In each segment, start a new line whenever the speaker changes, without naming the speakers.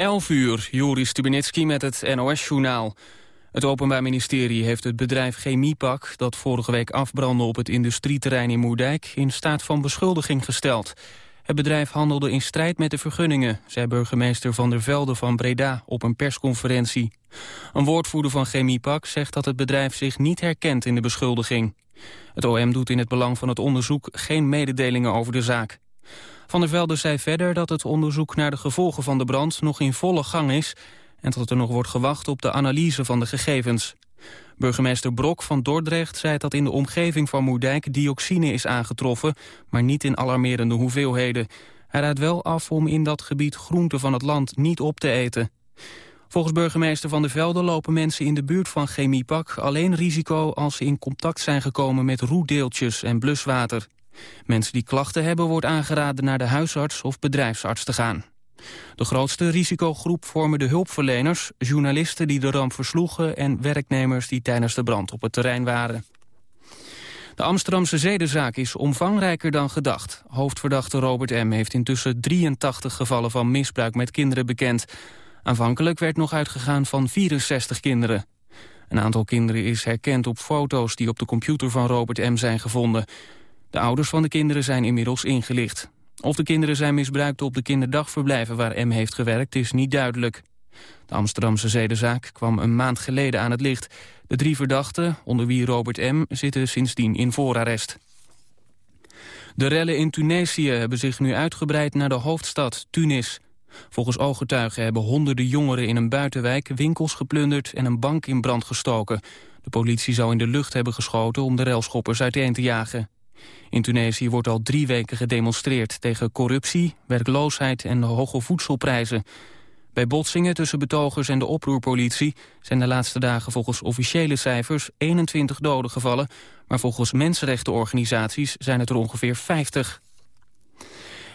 11 uur, Joris Stubenitski met het NOS-journaal. Het Openbaar Ministerie heeft het bedrijf Chemiepak... dat vorige week afbrandde op het industrieterrein in Moerdijk... in staat van beschuldiging gesteld. Het bedrijf handelde in strijd met de vergunningen... zei burgemeester Van der Velde van Breda op een persconferentie. Een woordvoerder van Chemiepak zegt dat het bedrijf zich niet herkent in de beschuldiging. Het OM doet in het belang van het onderzoek geen mededelingen over de zaak. Van der Velde zei verder dat het onderzoek naar de gevolgen van de brand nog in volle gang is en dat er nog wordt gewacht op de analyse van de gegevens. Burgemeester Brok van Dordrecht zei dat in de omgeving van Moerdijk dioxine is aangetroffen, maar niet in alarmerende hoeveelheden. Hij raadt wel af om in dat gebied groenten van het land niet op te eten. Volgens burgemeester Van der Velde lopen mensen in de buurt van Chemiepak alleen risico als ze in contact zijn gekomen met roetdeeltjes en bluswater. Mensen die klachten hebben wordt aangeraden naar de huisarts of bedrijfsarts te gaan. De grootste risicogroep vormen de hulpverleners, journalisten die de ramp versloegen en werknemers die tijdens de brand op het terrein waren. De Amsterdamse zedenzaak is omvangrijker dan gedacht. Hoofdverdachte Robert M. heeft intussen 83 gevallen van misbruik met kinderen bekend. Aanvankelijk werd nog uitgegaan van 64 kinderen. Een aantal kinderen is herkend op foto's die op de computer van Robert M. zijn gevonden. De ouders van de kinderen zijn inmiddels ingelicht. Of de kinderen zijn misbruikt op de kinderdagverblijven waar M heeft gewerkt is niet duidelijk. De Amsterdamse zedenzaak kwam een maand geleden aan het licht. De drie verdachten, onder wie Robert M., zitten sindsdien in voorarrest. De rellen in Tunesië hebben zich nu uitgebreid naar de hoofdstad, Tunis. Volgens ooggetuigen hebben honderden jongeren in een buitenwijk winkels geplunderd en een bank in brand gestoken. De politie zou in de lucht hebben geschoten om de relschoppers uiteen te jagen. In Tunesië wordt al drie weken gedemonstreerd tegen corruptie, werkloosheid en hoge voedselprijzen. Bij botsingen tussen betogers en de oproerpolitie zijn de laatste dagen volgens officiële cijfers 21 doden gevallen, maar volgens mensenrechtenorganisaties zijn het er ongeveer 50.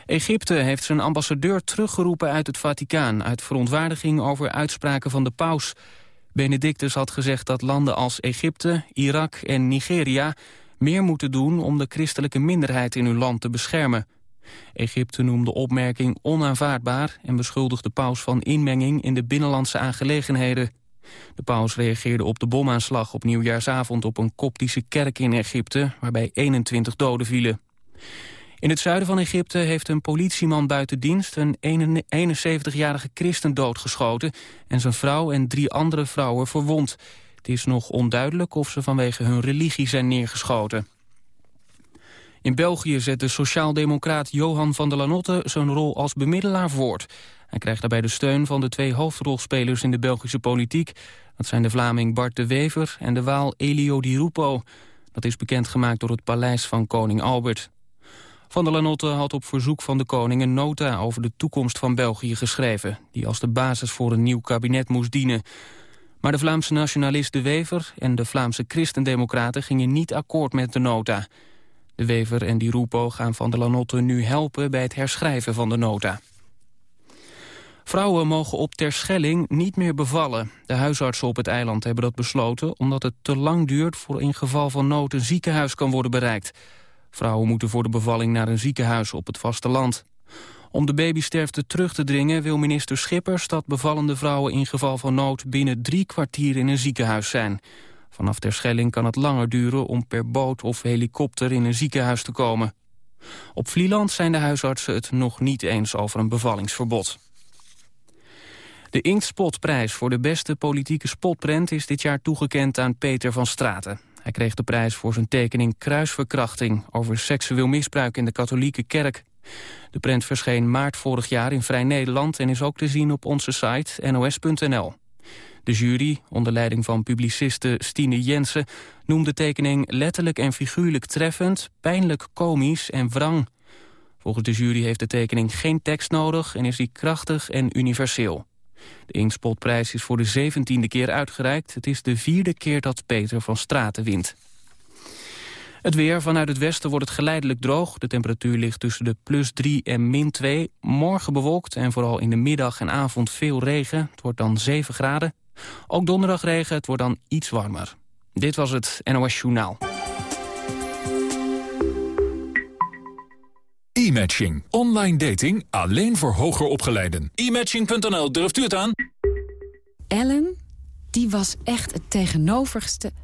Egypte heeft zijn ambassadeur teruggeroepen uit het Vaticaan... uit verontwaardiging over uitspraken van de paus. Benedictus had gezegd dat landen als Egypte, Irak en Nigeria meer moeten doen om de christelijke minderheid in hun land te beschermen. Egypte noemde opmerking onaanvaardbaar en beschuldigde de paus van inmenging in de binnenlandse aangelegenheden. De paus reageerde op de bomaanslag op nieuwjaarsavond op een koptische kerk in Egypte, waarbij 21 doden vielen. In het zuiden van Egypte heeft een politieman buiten dienst een 71-jarige christen doodgeschoten en zijn vrouw en drie andere vrouwen verwond. Het is nog onduidelijk of ze vanwege hun religie zijn neergeschoten. In België zet de sociaaldemocraat Johan van der Lanotte zijn rol als bemiddelaar voort. Hij krijgt daarbij de steun van de twee hoofdrolspelers in de Belgische politiek. Dat zijn de Vlaming Bart de Wever en de Waal Elio Di Rupo. Dat is bekendgemaakt door het paleis van koning Albert. Van der Lanotte had op verzoek van de koning een nota over de toekomst van België geschreven... die als de basis voor een nieuw kabinet moest dienen. Maar de Vlaamse nationalist De Wever en de Vlaamse christendemocraten gingen niet akkoord met de nota. De Wever en Di Rupo gaan Van der Lanotte nu helpen bij het herschrijven van de nota. Vrouwen mogen op Terschelling niet meer bevallen. De huisartsen op het eiland hebben dat besloten... omdat het te lang duurt voor in geval van nood een ziekenhuis kan worden bereikt. Vrouwen moeten voor de bevalling naar een ziekenhuis op het vasteland. Om de babysterfte terug te dringen wil minister Schippers dat bevallende vrouwen in geval van nood binnen drie kwartier in een ziekenhuis zijn. Vanaf Terschelling kan het langer duren om per boot of helikopter in een ziekenhuis te komen. Op Vlieland zijn de huisartsen het nog niet eens over een bevallingsverbod. De Inktspotprijs voor de beste politieke spotprent is dit jaar toegekend aan Peter van Straten. Hij kreeg de prijs voor zijn tekening Kruisverkrachting... over seksueel misbruik in de katholieke kerk. De prent verscheen maart vorig jaar in Vrij Nederland... en is ook te zien op onze site nos.nl. De jury, onder leiding van publiciste Stine Jensen... noemde de tekening letterlijk en figuurlijk treffend... pijnlijk komisch en wrang. Volgens de jury heeft de tekening geen tekst nodig... en is die krachtig en universeel. De Inkspotprijs is voor de zeventiende keer uitgereikt. Het is de vierde keer dat Peter van Straten wint. Het weer. Vanuit het westen wordt het geleidelijk droog. De temperatuur ligt tussen de plus 3 en min 2. Morgen bewolkt en vooral in de middag en avond veel regen. Het wordt dan 7 graden. Ook donderdag regen, het wordt dan iets warmer. Dit was het NOS Journaal.
E-matching. Online dating alleen voor hoger opgeleiden.
E-matching.nl, durft u het aan?
Ellen, die was echt het tegenovergestelde...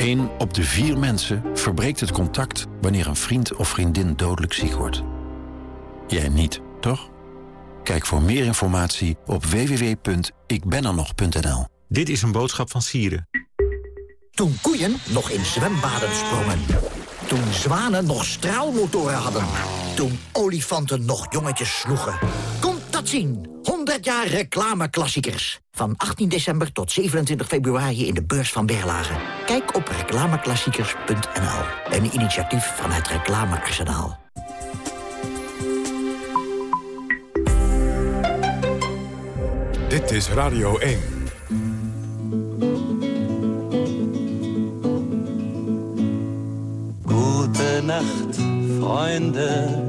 Eén op de vier mensen verbreekt het contact... wanneer een vriend of vriendin dodelijk ziek wordt. Jij niet, toch? Kijk voor meer informatie op www.ikbenernog.nl.
Dit is een boodschap van Sieren.
Toen koeien nog in zwembaden sprongen. Toen zwanen nog straalmotoren hadden. Toen olifanten nog jongetjes sloegen. Dat zien. 100 jaar reclameklassiekers. Van 18 december tot 27 februari in de beurs van Berlage. Kijk op reclameklassiekers.nl. Een initiatief van het Reclamearsenaal.
Dit is Radio 1.
Gute Nacht, Freunde.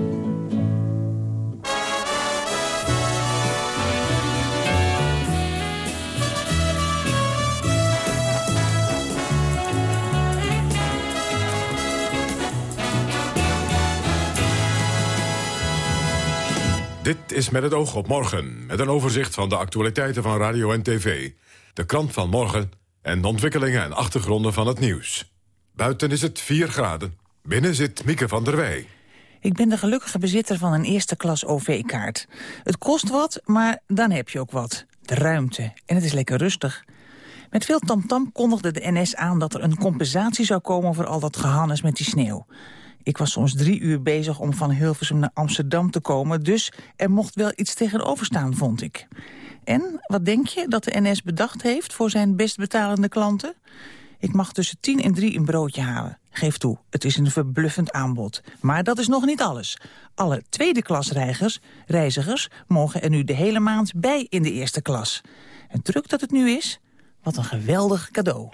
Dit is met het oog op morgen, met een overzicht van de actualiteiten van radio en tv. De krant van morgen en de ontwikkelingen en achtergronden van het nieuws. Buiten is het 4 graden. Binnen zit Mieke van der Wij.
Ik ben de gelukkige bezitter van een eerste klas OV-kaart. Het kost wat, maar dan heb je ook wat. De ruimte. En het is lekker rustig. Met veel tamtam kondigde de NS aan dat er een compensatie zou komen... voor al dat gehannes met die sneeuw. Ik was soms drie uur bezig om van Hilversum naar Amsterdam te komen... dus er mocht wel iets tegenover staan, vond ik. En wat denk je dat de NS bedacht heeft voor zijn best betalende klanten? Ik mag tussen tien en drie een broodje halen. Geef toe, het is een verbluffend aanbod. Maar dat is nog niet alles. Alle tweede klas reizigers, mogen er nu de hele maand bij in de eerste klas. En druk dat het nu is, wat een geweldig cadeau.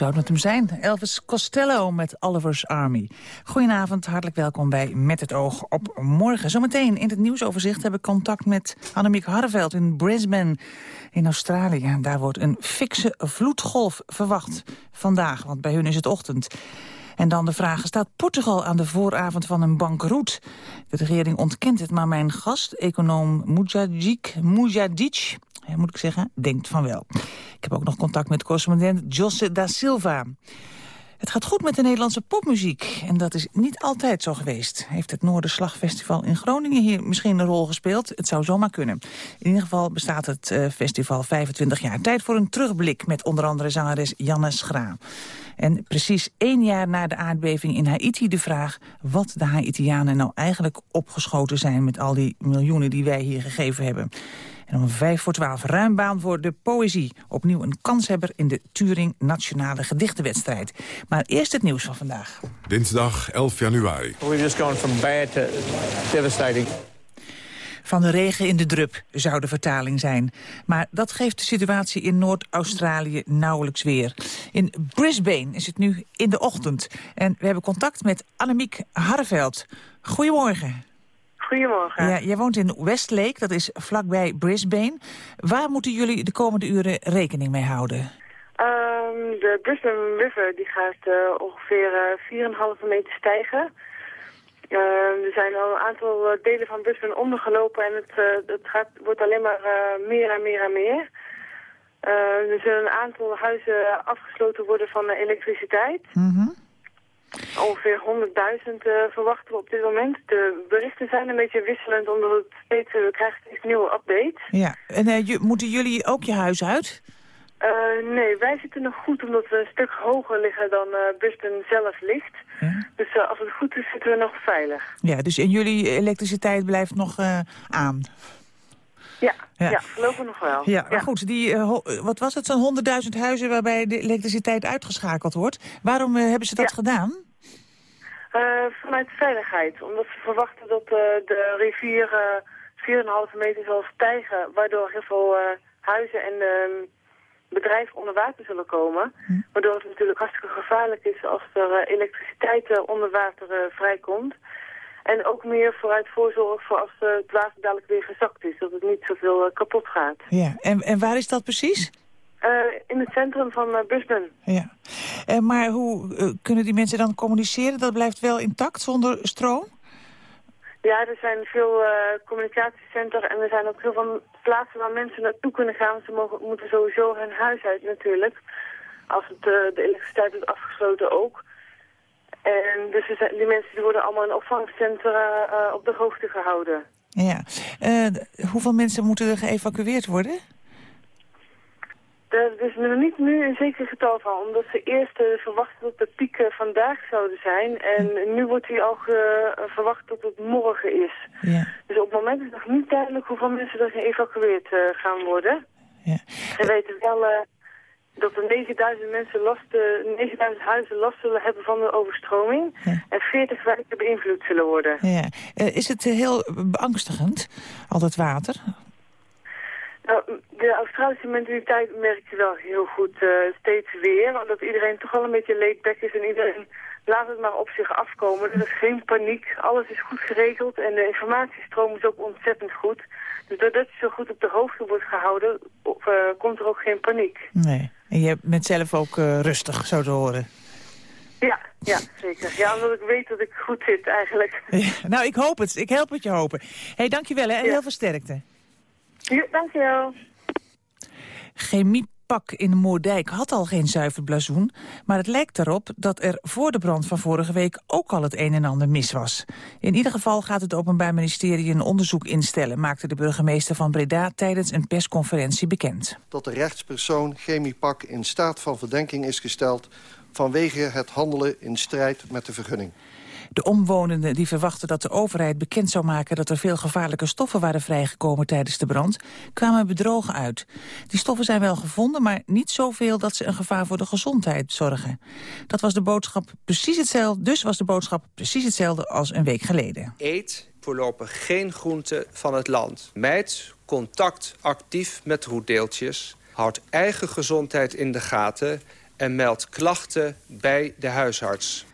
Zou het met hem zijn? Elvis Costello met Oliver's Army. Goedenavond, hartelijk welkom bij Met het Oog op Morgen. Zometeen in het nieuwsoverzicht heb ik contact met Annemiek Harreveld in Brisbane in Australië. Daar wordt een fikse vloedgolf verwacht vandaag, want bij hun is het ochtend. En dan de vraag, staat Portugal aan de vooravond van een bankroet? De regering ontkent het, maar mijn gast, econoom Mujadjik, Mujadic, ja, moet ik zeggen, denkt van wel. Ik heb ook nog contact met correspondent Josse da Silva. Het gaat goed met de Nederlandse popmuziek. En dat is niet altijd zo geweest. Heeft het Noorderslagfestival in Groningen hier misschien een rol gespeeld? Het zou zomaar kunnen. In ieder geval bestaat het eh, festival 25 jaar. Tijd voor een terugblik met onder andere zangeres Janne Schra. En precies één jaar na de aardbeving in Haiti de vraag... wat de Haitianen nou eigenlijk opgeschoten zijn... met al die miljoenen die wij hier gegeven hebben. En om vijf voor twaalf ruim baan voor de poëzie. Opnieuw een kanshebber in de Turing Nationale Gedichtenwedstrijd. Maar eerst het nieuws van vandaag.
Dinsdag 11 januari.
We've just gone from bad to devastating.
Van de regen in de drup zou de vertaling zijn. Maar dat geeft de situatie in Noord-Australië nauwelijks weer. In Brisbane is het nu in de ochtend. En we hebben contact met Annemiek Harreveld. Goedemorgen.
Goedemorgen.
Ja, jij woont in Westlake, dat is vlakbij Brisbane. Waar moeten jullie de komende uren rekening mee houden?
Ehm, de Brisbane River die gaat eh, ongeveer eh, 4,5 meter stijgen. Ehm, er zijn al een aantal eh, delen van Brisbane ondergelopen en het, eh, het gaat, wordt alleen maar eh, meer en meer en meer. Ehm, er zullen een aantal huizen afgesloten worden van elektriciteit. Ongeveer 100.000 eh, verwachten we op dit moment. De berichten zijn een beetje wisselend omdat het steeds, eh, we krijgen steeds nieuwe updates.
Ja, en ju- moeten jullie ook je huis uit?
Nee, wij zitten nog goed omdat we een stuk hoger liggen dan Brisbane zelf ligt. Dus als het goed is zitten we nog veilig.
Ja, dus en jullie elektriciteit blijft nog aan?
Ja,
Ja.
ja. voorlopig nog wel.
Ja, maar goed, die, ho- wat was het, zo'n 100.000 huizen waarbij de elektriciteit uitgeschakeld wordt. Waarom eh, hebben ze dat gedaan?
Eh, vanuit veiligheid, omdat ze verwachten dat de rivier eh 4,5 meter zal stijgen, waardoor heel veel huizen en ehm, bedrijven onder water zullen komen. Waardoor het natuurlijk hartstikke gevaarlijk is als er elektriciteit onder water vrijkomt. En ook meer vooruit voorzorg voor als eh, het water dadelijk weer gezakt is, dat het niet zoveel eh, kapot gaat.
Ja, en, en waar is dat precies?
Eh, in het centrum van eh, Brisbane.
Ja. Eh, maar hoe kunnen die mensen dan communiceren? Dat blijft wel intact zonder stroom?
Ja, er zijn veel communicatiecentra en er zijn ook heel veel plaatsen waar mensen naartoe kunnen gaan. Ze mogen, moeten sowieso hun huis uit natuurlijk. Als het, de elektriciteit is afgesloten ook. En dus die mensen die worden allemaal in opvangcentra eh, op de hoogte gehouden.
Ja. Eh, hoeveel mensen moeten er geëvacueerd worden?
Er is er niet nu een zeker getal van, omdat ze eerst eh, verwachten dat de pieken vandaag zouden zijn. En nu wordt die al verwacht dat het morgen is.
Ja.
Dus op het moment is nog niet duidelijk hoeveel mensen er geëvacueerd gaan worden.
Ja.
We weten wel dat er 9000 mensen last, eh, 9000 huizen last zullen hebben van de overstroming. En 40 wijken beïnvloed zullen worden.
Ja. Eh, is het eh, heel beangstigend, al dat water?
Nou, de Australische mentaliteit merk je wel heel goed eh, steeds weer. Omdat iedereen toch wel een beetje laid back is en iedereen laat het maar op zich afkomen. Er is geen paniek, alles is goed geregeld en de informatiestroom is ook ontzettend goed. Dus doordat je zo goed op de hoogte wordt gehouden, eh, komt er ook geen paniek.
Nee. En je bent zelf ook eh, rustig, zo te horen.
Ja, ja, zeker. Ja, omdat ik weet dat ik goed zit eigenlijk.
Ja, nou, ik hoop het. Ik help het je hopen. Hé, hey, dankjewel hè, en heel veel sterkte.
Ja, dankjewel.
Pak in Moerdijk had al geen zuiver blazoen... maar het lijkt erop dat er voor de brand van vorige week ook al het een en ander mis was. In ieder geval gaat het Openbaar Ministerie een onderzoek instellen... maakte de burgemeester van Breda tijdens een persconferentie bekend.
Dat de rechtspersoon Chemiepak in staat van verdenking is gesteld... vanwege het handelen in strijd met de vergunning.
De omwonenden die verwachten dat de overheid bekend zou maken... dat er veel gevaarlijke stoffen waren vrijgekomen tijdens de brand... kwamen bedrogen uit. Die stoffen zijn wel gevonden, maar niet zoveel... dat ze een gevaar voor de gezondheid zorgen. Dat was de boodschap precies hetzelfde, dus was de boodschap precies hetzelfde als een week geleden.
Eet voorlopig geen groenten van het land. Mijd contact actief met roetdeeltjes. Houd eigen gezondheid in de gaten en meld klachten bij de huisarts.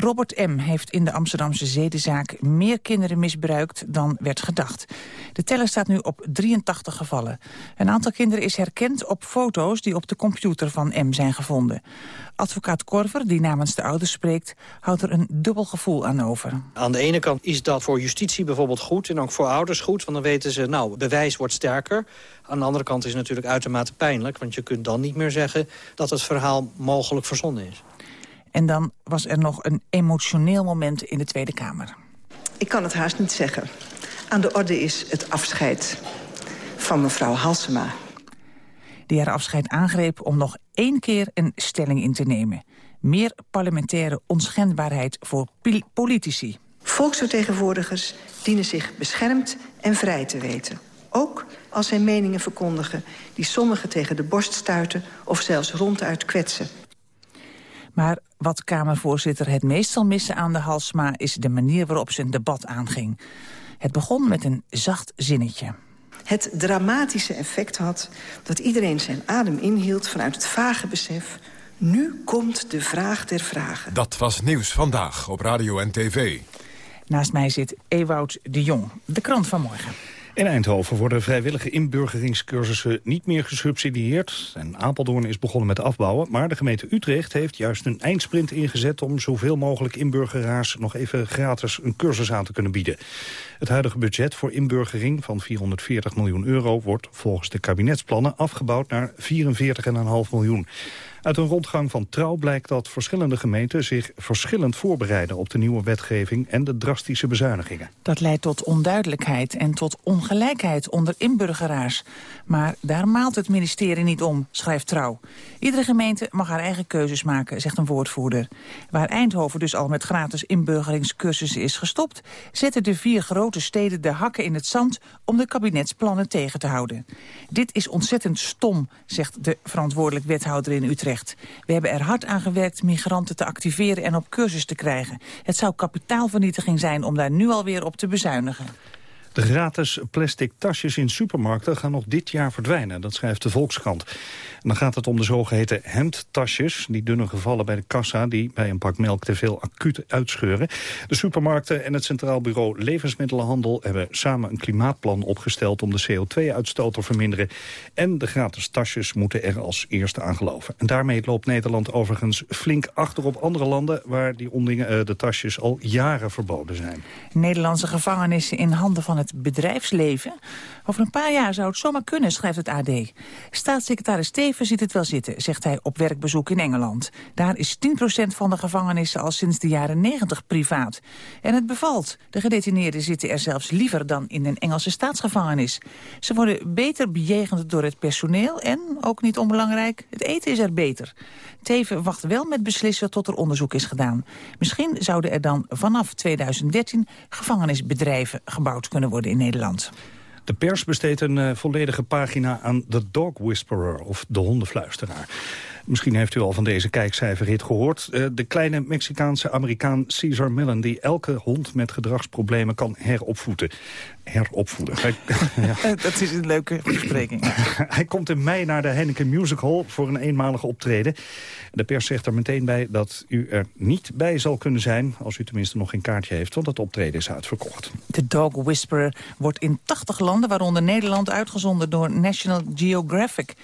Robert M. heeft in de Amsterdamse zedenzaak meer kinderen misbruikt dan werd gedacht. De teller staat nu op 83 gevallen. Een aantal kinderen is herkend op foto's die op de computer van M zijn gevonden. Advocaat Korver, die namens de ouders spreekt, houdt er een dubbel gevoel aan over.
Aan de ene kant is dat voor justitie bijvoorbeeld goed en ook voor ouders goed. Want dan weten ze, nou, bewijs wordt sterker. Aan de andere kant is het natuurlijk uitermate pijnlijk. Want je kunt dan niet meer zeggen dat het verhaal mogelijk verzonnen is.
En dan was er nog een emotioneel moment in de Tweede Kamer.
Ik kan het haast niet zeggen. Aan de orde is het afscheid van mevrouw Halsema.
Die haar afscheid aangreep om nog één keer een stelling in te nemen. Meer parlementaire onschendbaarheid voor politici.
Volksvertegenwoordigers dienen zich beschermd en vrij te weten. Ook als zij meningen verkondigen die sommigen tegen de borst stuiten... of zelfs ronduit kwetsen.
Maar wat Kamervoorzitter het meest zal missen aan de Halsma... is de manier waarop ze een debat aanging. Het begon met een zacht zinnetje.
Het dramatische effect had dat iedereen zijn adem inhield... vanuit het vage besef... nu komt de vraag der vragen.
Dat was Nieuws Vandaag op Radio en TV.
Naast mij zit Ewout de Jong, de krant van morgen.
In Eindhoven worden vrijwillige inburgeringscursussen niet meer gesubsidieerd. En Apeldoorn is begonnen met afbouwen. Maar de gemeente Utrecht heeft juist een eindsprint ingezet... om zoveel mogelijk inburgeraars nog even gratis een cursus aan te kunnen bieden. Het huidige budget voor inburgering van 440 miljoen euro... wordt volgens de kabinetsplannen afgebouwd naar 44,5 miljoen. Uit een rondgang van Trouw blijkt dat verschillende gemeenten zich verschillend voorbereiden op de nieuwe wetgeving en de drastische bezuinigingen.
Dat leidt tot onduidelijkheid en tot ongelijkheid onder inburgeraars. Maar daar maalt het ministerie niet om, schrijft Trouw. Iedere gemeente mag haar eigen keuzes maken, zegt een woordvoerder. Waar Eindhoven dus al met gratis inburgeringscursussen is gestopt... zetten de vier grote steden de hakken in het zand om de kabinetsplannen tegen te houden. Dit is ontzettend stom, zegt de verantwoordelijk wethouder in Utrecht. We hebben er hard aan gewerkt migranten te activeren en op cursus te krijgen. Het zou kapitaalvernietiging zijn om daar nu alweer op te bezuinigen.
De gratis plastic tasjes in supermarkten gaan nog dit jaar verdwijnen. Dat schrijft de Volkskrant. Dan gaat het om de zogeheten hemdtasjes. Die dunne gevallen bij de kassa die bij een pak melk te veel acuut uitscheuren. De supermarkten en het Centraal Bureau Levensmiddelenhandel... hebben samen een klimaatplan opgesteld om de CO2-uitstoot te verminderen. En de gratis tasjes moeten er als eerste aan geloven. En daarmee loopt Nederland overigens flink achter op andere landen... waar die ondingen, eh, de tasjes al jaren verboden zijn.
Nederlandse gevangenissen in handen van het bedrijfsleven. Over een paar jaar zou het zomaar kunnen, schrijft het AD. Staatssecretaris Steven ziet het wel zitten, zegt hij op werkbezoek in Engeland. Daar is 10% van de gevangenissen al sinds de jaren 90 privaat. En het bevalt. De gedetineerden zitten er zelfs liever dan in een Engelse staatsgevangenis. Ze worden beter bejegend door het personeel en, ook niet onbelangrijk, het eten is er beter. Teven wacht wel met beslissen tot er onderzoek is gedaan. Misschien zouden er dan vanaf 2013 gevangenisbedrijven gebouwd kunnen worden in Nederland.
De pers besteedt een uh, volledige pagina aan The Dog Whisperer, of de hondenfluisteraar. Misschien heeft u al van deze kijkcijferhit gehoord. Uh, de kleine Mexicaanse Amerikaan Caesar Millen... die elke hond met gedragsproblemen kan heropvoeden. Heropvoeden. Hij,
ja. Dat is een leuke bespreking.
Hij komt in mei naar de Heineken Music Hall voor een eenmalige optreden. De pers zegt er meteen bij dat u er niet bij zal kunnen zijn... als u tenminste nog geen kaartje heeft, want het optreden is uitverkocht.
De Dog Whisperer wordt in 80 landen, waaronder Nederland... uitgezonden door National Geographic.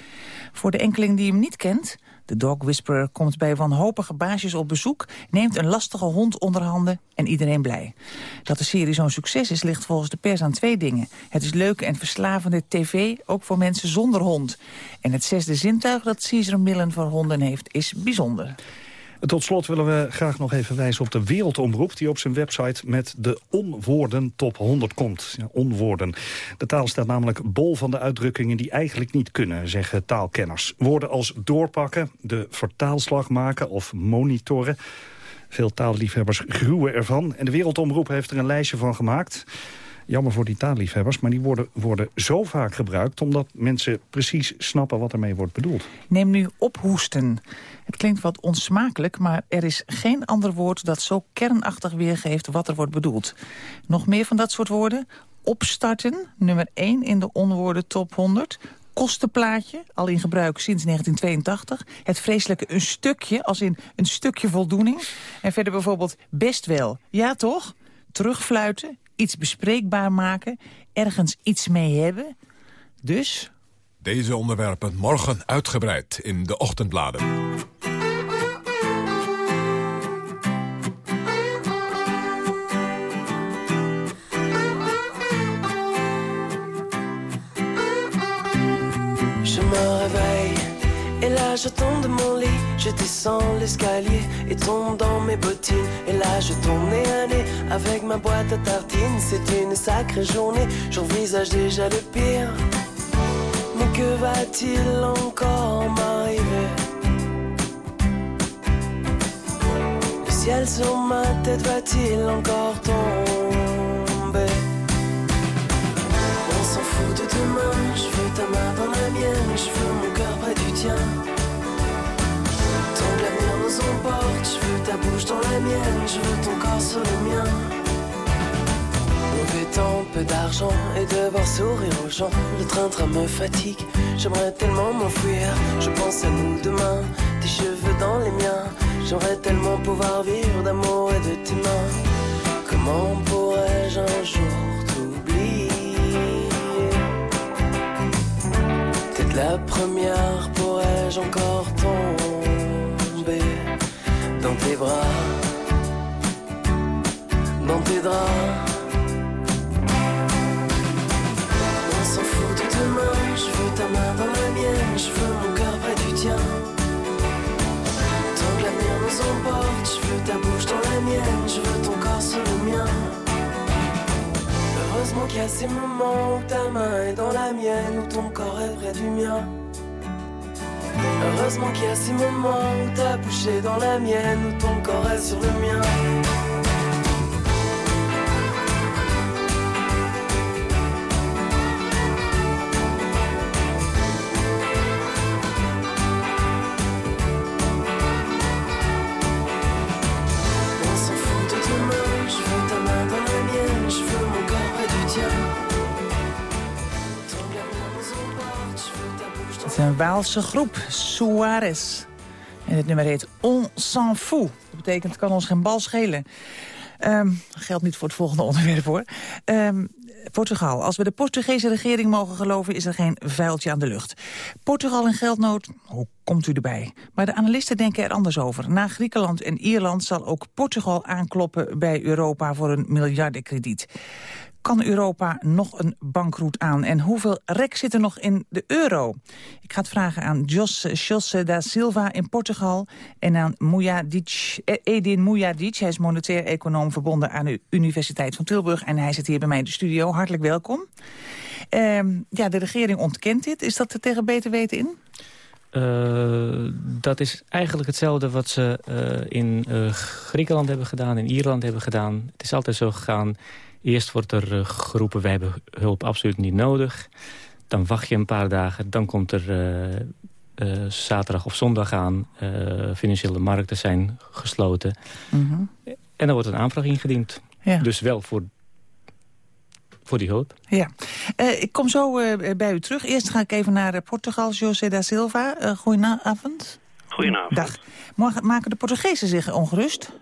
Voor de enkeling die hem niet kent... De dog whisperer komt bij wanhopige baasjes op bezoek... neemt een lastige hond onder handen en iedereen blij. Dat de serie zo'n succes is, ligt volgens de pers aan twee dingen. Het is leuke en verslavende tv, ook voor mensen zonder hond. En het zesde zintuig dat Caesar Millen voor honden heeft, is bijzonder.
Tot slot willen we graag nog even wijzen op de Wereldomroep... die op zijn website met de onwoorden top 100 komt. Ja, onwoorden. De taal staat namelijk bol van de uitdrukkingen die eigenlijk niet kunnen, zeggen taalkenners. Woorden als doorpakken, de vertaalslag maken of monitoren... Veel taalliefhebbers gruwen ervan. En de Wereldomroep heeft er een lijstje van gemaakt. Jammer voor die taalliefhebbers, maar die worden, worden zo vaak gebruikt... omdat mensen precies snappen wat ermee wordt bedoeld.
Neem nu ophoesten. Het klinkt wat onsmakelijk, maar er is geen ander woord... dat zo kernachtig weergeeft wat er wordt bedoeld. Nog meer van dat soort woorden? Opstarten, nummer 1 in de onwoorden top 100 kostenplaatje, al in gebruik sinds 1982. Het vreselijke een stukje, als in een stukje voldoening. En verder bijvoorbeeld best wel. Ja, toch? Terugfluiten, iets bespreekbaar maken, ergens iets mee hebben. Dus...
Deze onderwerpen morgen uitgebreid in de ochtendbladen.
Je me réveille et là de mon je descends l'escalier et tombe dans mes bottines. Et là je tourne nez à nez avec ma boîte à tartines. C'est une sacrée journée, j'envisage déjà le pire. Mais que va-t-il encore m'arriver? Le ciel sur ma tête va-t-il encore tomber? On s'en fout de demain, je veux ta main dans la mienne, je veux mon cœur près du tien. Je veux ta bouche dans la mienne, je veux ton corps sur le mien. Mauvais temps, peu d'argent et devoir sourire aux gens. Le train-train me fatigue, j'aimerais tellement m'enfuir. Je pense à nous demain, tes cheveux dans les miens. J'aimerais tellement pouvoir vivre d'amour et de tes mains. Comment pourrais-je un jour t'oublier? Peut-être la première pourrais-je encore tomber dans tes bras, dans tes draps. On s'en fout de demain, je veux ta main dans la mienne, je veux mon cœur près du tien. Tant que l'avenir nous emporte, je veux ta bouche dans la mienne, je veux ton corps sur le mien. Heureusement qu'il y a ces moments où ta main est dans la mienne, où ton corps est près du mien. Heureusement qu'il y a ces moments où ta bouche dans la mienne, où ton corps est sur le mien.
Waalse groep, Suarez. En het nummer heet On s'en fout. Dat betekent, kan ons geen bal schelen. Ehm geldt niet voor het volgende onderwerp, hoor. Ehm, Portugal. Als we de Portugese regering mogen geloven... is er geen vuiltje aan de lucht. Portugal in geldnood, hoe komt u erbij? Maar de analisten denken er anders over. Na Griekenland en Ierland zal ook Portugal aankloppen... bij Europa voor een miljardenkrediet. Kan Europa nog een bankroet aan? En hoeveel rek zit er nog in de euro? Ik ga het vragen aan Jos José da Silva in Portugal... en aan Mujadic, eh, Edin Mujadic. Hij is monetair econoom verbonden aan de Universiteit van Tilburg... en hij zit hier bij mij in de studio. Hartelijk welkom. Ehm, ja, de regering ontkent dit. Is dat er tegen beter weten in?
Dat is eigenlijk hetzelfde wat ze in Griekenland hebben gedaan, in Ierland hebben gedaan. Het is altijd zo gegaan. Eerst wordt er geroepen, wij hebben hulp absoluut niet nodig. Dan wacht je een paar dagen, dan komt er zaterdag of zondag aan. financiële markten zijn gesloten.
Mm -hmm.
En dan wordt een aanvraag ingediend.
Ja.
Dus wel voor voor die hulp.
Ja. Uh, ik kom zo uh, bij u terug. Eerst ga ik even naar uh, Portugal. José da Silva, uh, goedenavond.
Goedenavond.
Dag. Maken de Portugezen zich ongerust?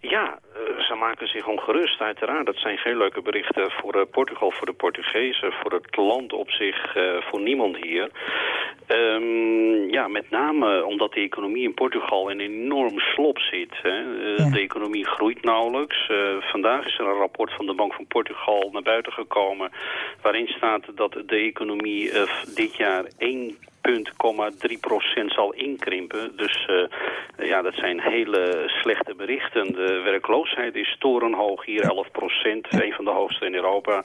Ja, maken zich ongerust, uiteraard. Dat zijn geen leuke berichten voor Portugal, voor de Portugezen, voor het land op zich, voor niemand hier. Um, ja, met name omdat de economie in Portugal in een enorm slop zit. Hè. Uh, De economie groeit nauwelijks. Vandaag is er een rapport van de Bank van Portugal naar buiten gekomen... waarin staat dat de economie dit jaar 1 0,3% zal inkrimpen. Dus uh, ja, dat zijn hele slechte berichten. De werkloosheid is torenhoog hier, 11%, een van de hoogste in Europa.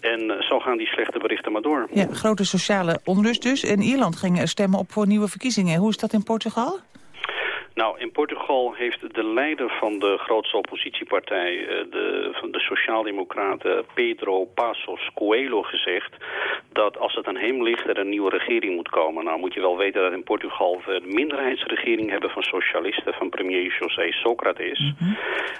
En uh, zo gaan die slechte berichten maar door.
Ja, grote sociale onrust dus. In Ierland gingen stemmen op voor nieuwe verkiezingen. Hoe is dat in Portugal?
Nou, in Portugal heeft de leider van de grootste oppositiepartij, eh, de, van de Sociaaldemocraten, Pedro Passos Coelho, gezegd dat als het aan hem ligt er een nieuwe regering moet komen. Nou moet je wel weten dat in Portugal we een minderheidsregering hebben van socialisten, van premier José Socrates. Mm -hmm.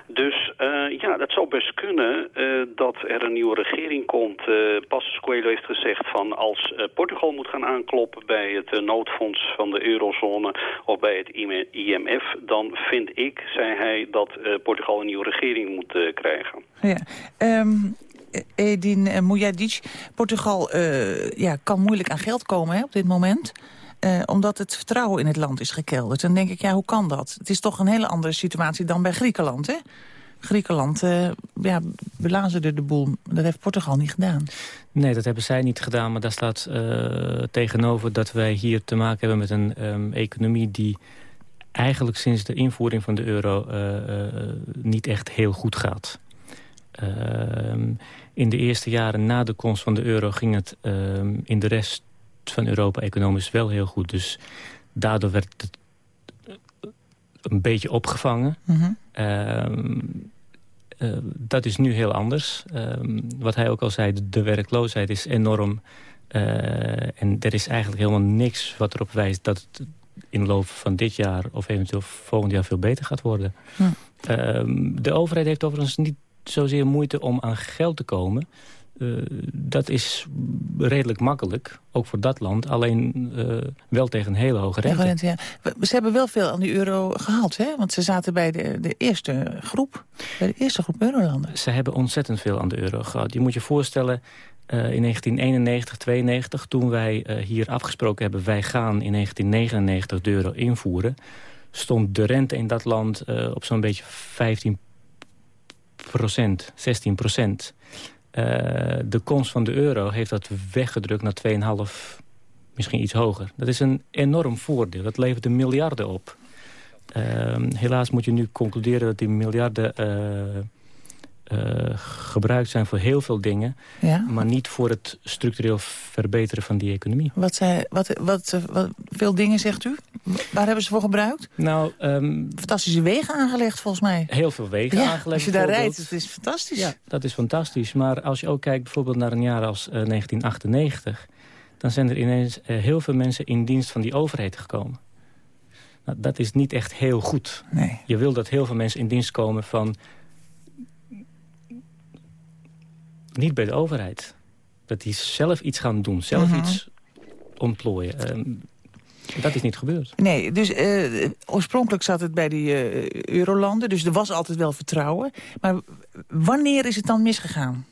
Dus uh, ja, dat zou best kunnen uh, dat er een nieuwe regering komt. Uh, Passos Coelho heeft gezegd van als Portugal moet gaan aankloppen bij het noodfonds van de eurozone of bij het IMF IMF, dan vind ik, zei hij, dat uh, Portugal een nieuwe regering moet uh, krijgen.
Ja. Um, Edin Mujadic, Portugal uh, ja, kan moeilijk aan geld komen hè, op dit moment omdat het vertrouwen in het land is gekelderd. Dan denk ik, ja, hoe kan dat? Het is toch een hele andere situatie dan bij Griekenland, hè? Griekenland uh, ja, belazerde de boel. Dat heeft Portugal niet gedaan.
Nee, dat hebben zij niet gedaan. Maar daar staat uh, tegenover dat wij hier te maken hebben met een um, economie... die eigenlijk sinds de invoering van de euro uh, uh, niet echt heel goed gaat. Uh, in de eerste jaren na de komst van de euro ging het ehm, in de rest van Europa economisch wel heel goed. Dus daardoor werd het een beetje opgevangen. Mm -hmm. dat is nu heel anders. Ehm, wat hij ook al zei, de werkloosheid is enorm. en er is eigenlijk helemaal niks wat erop wijst dat het in de loop van dit jaar of eventueel volgend jaar veel beter gaat worden. Hm. Um, de overheid heeft overigens niet zozeer moeite om aan geld te komen. Uh, dat is redelijk makkelijk, ook voor dat land. Alleen uh, wel tegen een hele hoge rente.
rente ja. Ze hebben wel veel aan die euro gehaald, hè? Want ze zaten bij de, de eerste groep, bij de eerste groep eurolanden.
Ze hebben ontzettend veel aan de euro gehad. Je moet je voorstellen, uh, in 1991, 92, toen wij uh, hier afgesproken hebben... wij gaan in 1999 de euro invoeren... stond de rente in dat land uh, op zo'n beetje 15 procent, 16 procent. de komst van de euro heeft dat weggedrukt naar 2,5, misschien iets hoger. Dat is een enorm voordeel. Dat levert miljarden op. helaas moet je nu concluderen dat die miljarden uh, gebruikt zijn voor heel veel dingen... Ja. maar niet voor het structureel verbeteren van die economie.
Wat, zij, wat, wat, wat, veel dingen zegt u? Waar hebben ze voor gebruikt?
Nou, um,
Fantastische wegen aangelegd volgens mij.
Heel veel wegen
ja,
aangelegd.
Als je daar rijdt, het is fantastisch.
Ja, dat is fantastisch. Maar als je ook kijkt bijvoorbeeld naar een jaar als uh, 1998... dan zijn er ineens uh, heel veel mensen in dienst van die overheid gekomen. Nou, dat is niet echt heel goed.
Nee.
Je wil dat heel veel mensen in dienst komen van niet bij de overheid. Dat die zelf iets gaan doen, zelf uh -huh. iets ontplooien. Um, dat is niet gebeurd.
Nee, dus uh, oorspronkelijk zat het bij die uh, eurolanden. Dus er was altijd wel vertrouwen. Maar wanneer is het dan misgegaan?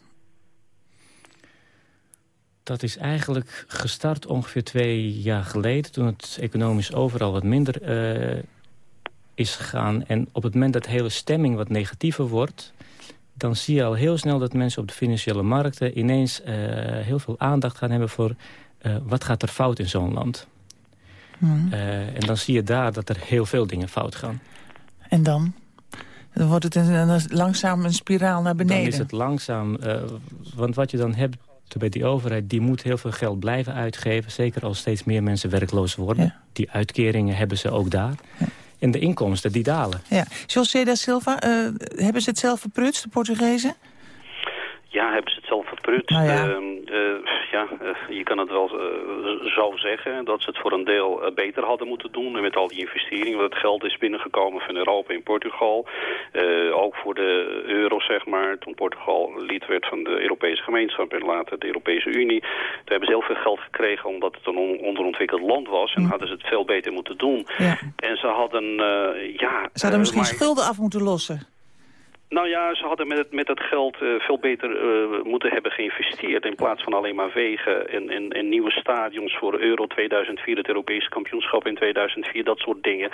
Dat is eigenlijk gestart ongeveer twee jaar geleden... toen het economisch overal wat minder uh, is gegaan. En op het moment dat de hele stemming wat negatiever wordt dan zie je al heel snel dat mensen op de financiële markten... ineens uh, heel veel aandacht gaan hebben voor uh, wat gaat er fout in zo'n land. Mm. Uh, en dan zie je daar dat er heel veel dingen fout gaan.
En dan? Dan wordt het een, een, langzaam een spiraal naar beneden.
Dan is het langzaam, want wat je dan hebt bij die overheid... die moet heel veel geld blijven uitgeven. Zeker als steeds meer mensen werkloos worden. Ja. Die uitkeringen hebben ze ook daar. Ja en de inkomsten die dalen.
Ja. José da Silva, uh, hebben ze het zelf verprutst, de Portugezen?
Ja, hebben ze het zelf verprut. Nou ja. Uh, uh, ja je kan het wel zo zeggen dat ze het voor een deel beter hadden moeten doen. Met al die investeringen, want het geld is binnengekomen van Europa in Portugal. ook voor de euro, zeg maar, toen Portugal lid werd van de Europese gemeenschap en later de Europese Unie. Toen hebben ze heel veel geld gekregen omdat het een on onderontwikkeld land was. En mm. hadden ze het veel beter moeten doen.
Ja.
En ze hadden, ja...
Ze hadden misschien maar... schulden af moeten lossen.
Nou ja, ze hadden met, het, met dat geld uh, veel beter uh, moeten hebben geïnvesteerd... in plaats van alleen maar wegen en, en, en, nieuwe stadions voor Euro 2004... het Europese kampioenschap in 2004, dat soort dingen.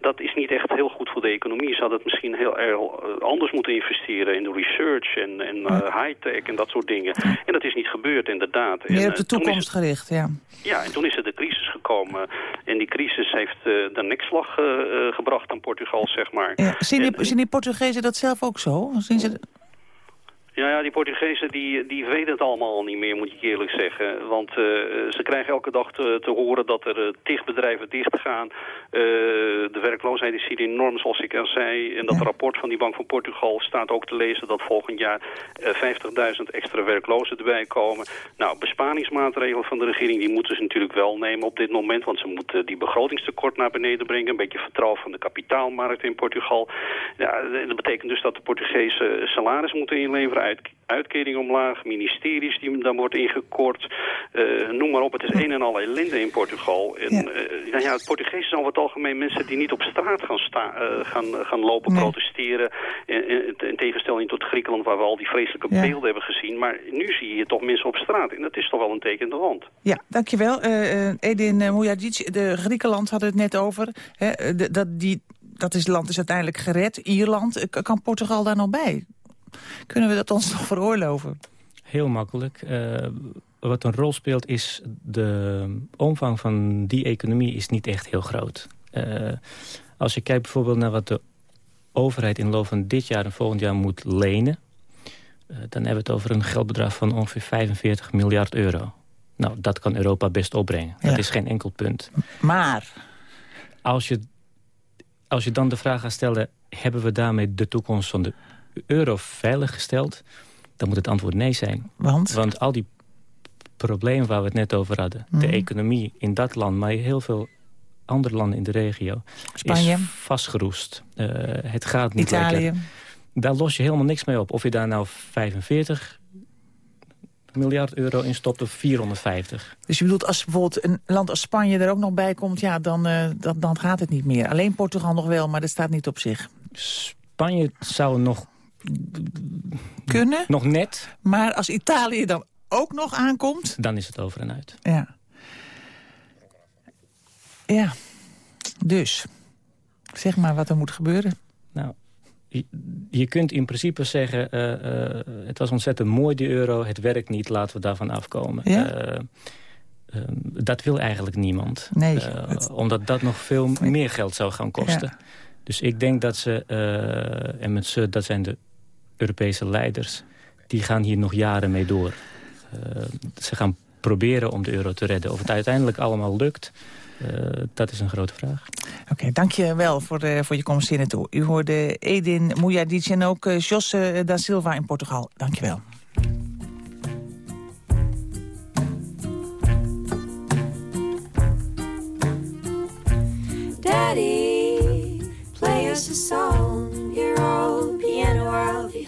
Dat is niet echt heel goed voor de economie. Ze hadden het misschien heel erg anders moeten investeren... in de research en, en uh, high-tech en dat soort dingen. En dat is niet gebeurd, inderdaad.
Meer op de toekomst gericht, ja.
Ja, en toen is er de crisis gekomen. En die crisis heeft de nekslag gebracht aan Portugal, zeg maar.
Ja. Zien, die, zien die Portugezen dat zelf ook zo? Zien ze...
Ja, ja, die Portugezen die, die weten het allemaal niet meer, moet ik eerlijk zeggen. Want uh, ze krijgen elke dag te, te horen dat er uh, tig bedrijven dichtgaan. Uh, de werkloosheid is hier enorm, zoals ik al zei. En dat rapport van die Bank van Portugal staat ook te lezen... dat volgend jaar 50.000 extra werklozen erbij komen. Nou, besparingsmaatregelen van de regering... die moeten ze natuurlijk wel nemen op dit moment... want ze moeten die begrotingstekort naar beneden brengen. Een beetje vertrouwen van de kapitaalmarkt in Portugal. Ja, dat betekent dus dat de Portugese salaris moeten inleveren uit, uitkering omlaag, ministeries die dan wordt ingekort. Uh, noem maar op, het is een en al ellende in Portugal. En, ja. Uh, nou ja, het Portugees is over het algemeen mensen die niet op straat gaan, sta, uh, gaan, gaan lopen nee. protesteren. In, in, in, tegenstelling tot Griekenland waar we al die vreselijke ja. beelden hebben gezien. Maar nu zie je toch mensen op straat en dat is toch wel een teken in de hand.
Ja, dankjewel. Edin Mujagic, de Griekenland hadden het net over. Hè, dat, die, dat is, land is uiteindelijk gered. Ierland, kan Portugal daar nog bij? Kunnen we dat ons nog veroorloven?
Heel makkelijk. Uh, wat een rol speelt is de omvang van die economie is niet echt heel groot. Uh, als je kijkt bijvoorbeeld naar wat de overheid in de loop van dit jaar en volgend jaar moet lenen... Uh, dan hebben we het over een geldbedrag van ongeveer 45 miljard euro. Nou, dat kan Europa best opbrengen. Ja. Dat is geen enkel punt.
Maar?
Als je, als je dan de vraag gaat stellen... hebben we daarmee de toekomst van de euro veiliggesteld? Dan moet het antwoord nee zijn.
Want?
Want al die problemen waar we het net over hadden... Mm. de economie in dat land, maar heel veel andere landen in de regio...
Spanje.
is vastgeroest. Uh, het gaat niet
Italië.
lekker. Daar los je helemaal niks mee op. Of je daar nou 45 miljard euro in stopt of 450.
Dus je bedoelt, als bijvoorbeeld een land als Spanje er ook nog bij komt... ja, dan, uh, dan, dan gaat het niet meer. Alleen Portugal nog wel, maar dat staat niet op zich.
Spanje zou nog
kunnen.
Nog net.
Maar als Italië dan ook nog aankomt...
Dan is het over en uit.
Ja. Ja. Dus. Zeg maar wat er moet gebeuren.
Nou, je, je kunt in principe zeggen... Uh, uh, het was ontzettend mooi, die euro. Het werkt niet, laten we daarvan afkomen.
Ja?
Uh, dat wil eigenlijk niemand.
Nee.
Het... Omdat dat nog veel meer geld zou gaan kosten.
Ja.
Dus ik denk dat ze, en met ze, dat zijn de Europese leiders... die gaan hier nog jaren mee door. Uh, ze gaan proberen om de euro te redden. Of het uiteindelijk allemaal lukt, uh, dat is een grote vraag.
Oké, okay, dank je wel voor, de, voor je komst hier naartoe. U hoorde Edin Mujadic en ook uh, Josse da Silva in Portugal. Dank je wel.
Daddy, play us a song. Your old piano, I'll be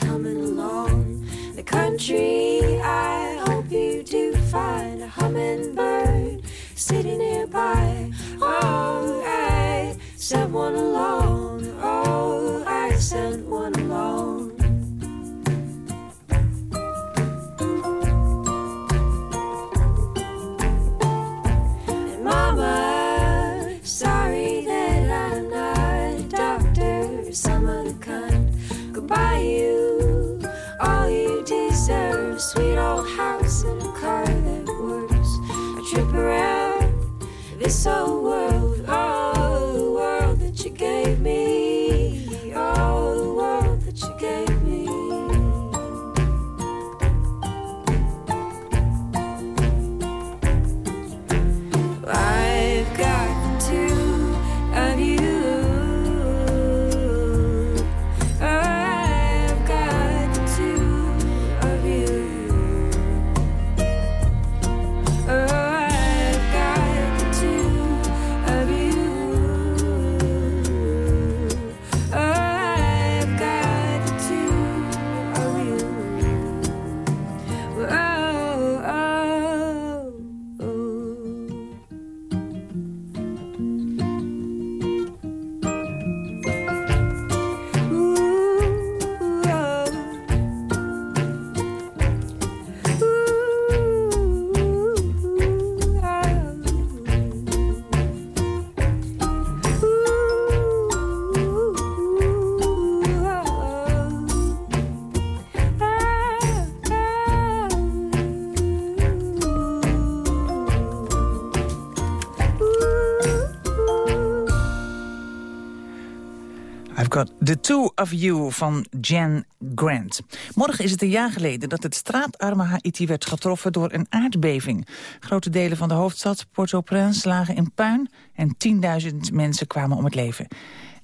country, I hope you do find a hummingbird sitting nearby. Oh, I sent one along. Oh, I sent one along. And Mama, sorry that I'm not a doctor or some other kind. Goodbye, you a sweet old
house
and a car that works. I trip around this old world.
The Two of You van Jan Grant. Morgen is het een jaar geleden dat het straatarme Haiti werd getroffen door een aardbeving. Grote delen van de hoofdstad Port-au-Prince lagen in puin en 10.000 mensen kwamen om het leven.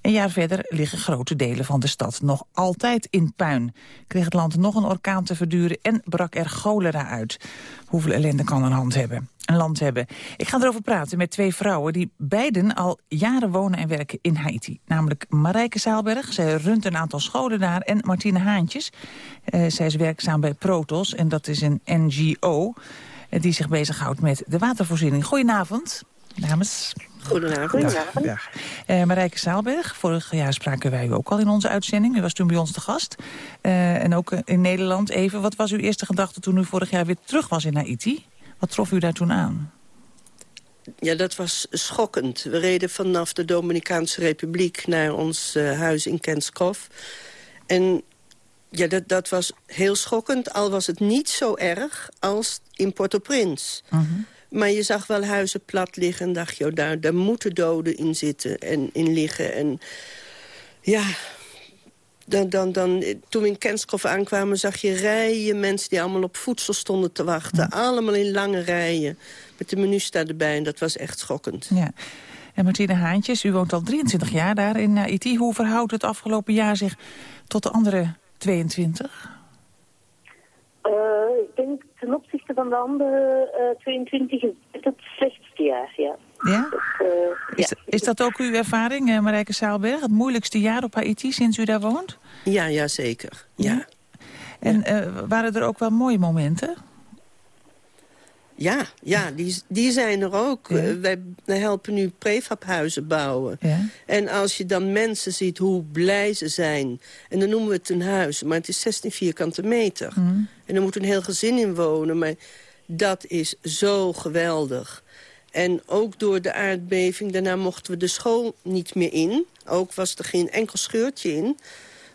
Een jaar verder liggen grote delen van de stad nog altijd in puin. Kreeg het land nog een orkaan te verduren en brak er cholera uit. Hoeveel ellende kan een hand hebben? Een land hebben. Ik ga erover praten met twee vrouwen die beiden al jaren wonen en werken in Haiti. Namelijk Marijke Zaalberg, zij runt een aantal scholen daar, en Martine Haantjes. Uh, zij is werkzaam bij Protos en dat is een NGO uh, die zich bezighoudt met de watervoorziening. Goedenavond, dames.
Goedenavond. Goedenavond.
Ja. Uh, Marijke Zaalberg, vorig jaar spraken wij u ook al in onze uitzending. U was toen bij ons te gast. Uh, en ook in Nederland even. Wat was uw eerste gedachte toen u vorig jaar weer terug was in Haiti? Wat trof u daar toen aan?
Ja, dat was schokkend. We reden vanaf de Dominicaanse Republiek naar ons uh, huis in Kenskov. En ja, dat, dat was heel schokkend, al was het niet zo erg als in Port-au-Prince. -huh. Maar je zag wel huizen plat liggen en dacht je, oh, daar, daar moeten doden in zitten en in liggen. En ja, dan, dan, dan, toen we in Kenskov aankwamen zag je rijen mensen die allemaal op voedsel stonden te wachten. Ja. Allemaal in lange rijen, met de menusta erbij. En dat was echt schokkend.
Ja. En Martine Haantjes, u woont al 23 jaar daar in Haiti. Hoe verhoudt het afgelopen jaar zich tot de andere 22?
Uh, ik denk ten opzichte van de andere uh, 22 is het het slechtste jaar, ja.
Ja? Uh, is, ja. is, dat ook uw ervaring, Marijke Saalberg? Het moeilijkste jaar op Haiti sinds u daar woont?
Ja, ja zeker. Ja. ja.
En waren er ook wel mooie momenten?
Ja, ja die, die zijn er ook. Ja. Uh, wij, wij, helpen nu prefabhuizen bouwen. Ja. En als je dan mensen ziet hoe blij ze zijn... en dan noemen we het een huis, maar het is 16 vierkante meter. Mm. En er moet een heel gezin in wonen, maar dat is zo geweldig. En ook door de aardbeving, daarna mochten we de school niet meer in. Ook was er geen enkel scheurtje in.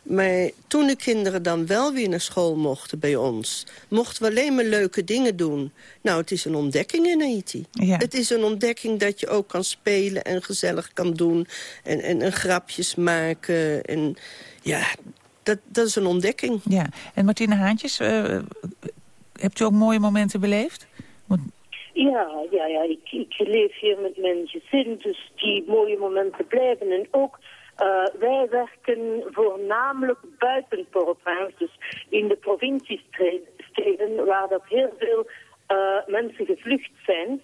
Maar toen de kinderen dan wel weer naar school mochten bij ons... mochten we alleen maar leuke dingen doen. Nou, het is een ontdekking in Haiti. Ja. Het is een ontdekking dat je ook kan spelen en gezellig kan doen. En, en, en grapjes maken. En ja, dat, dat is een ontdekking.
Ja, en Martine Haantjes, uh, hebt u ook mooie momenten beleefd? Want...
Ja, ja, ja. Ik, ik leef hier met mijn gezin, dus die mooie momenten blijven. En ook... Uh, wij werken voornamelijk buiten Port-au-Prince, dus in de provinciesteden waar dat heel veel uh, mensen gevlucht zijn.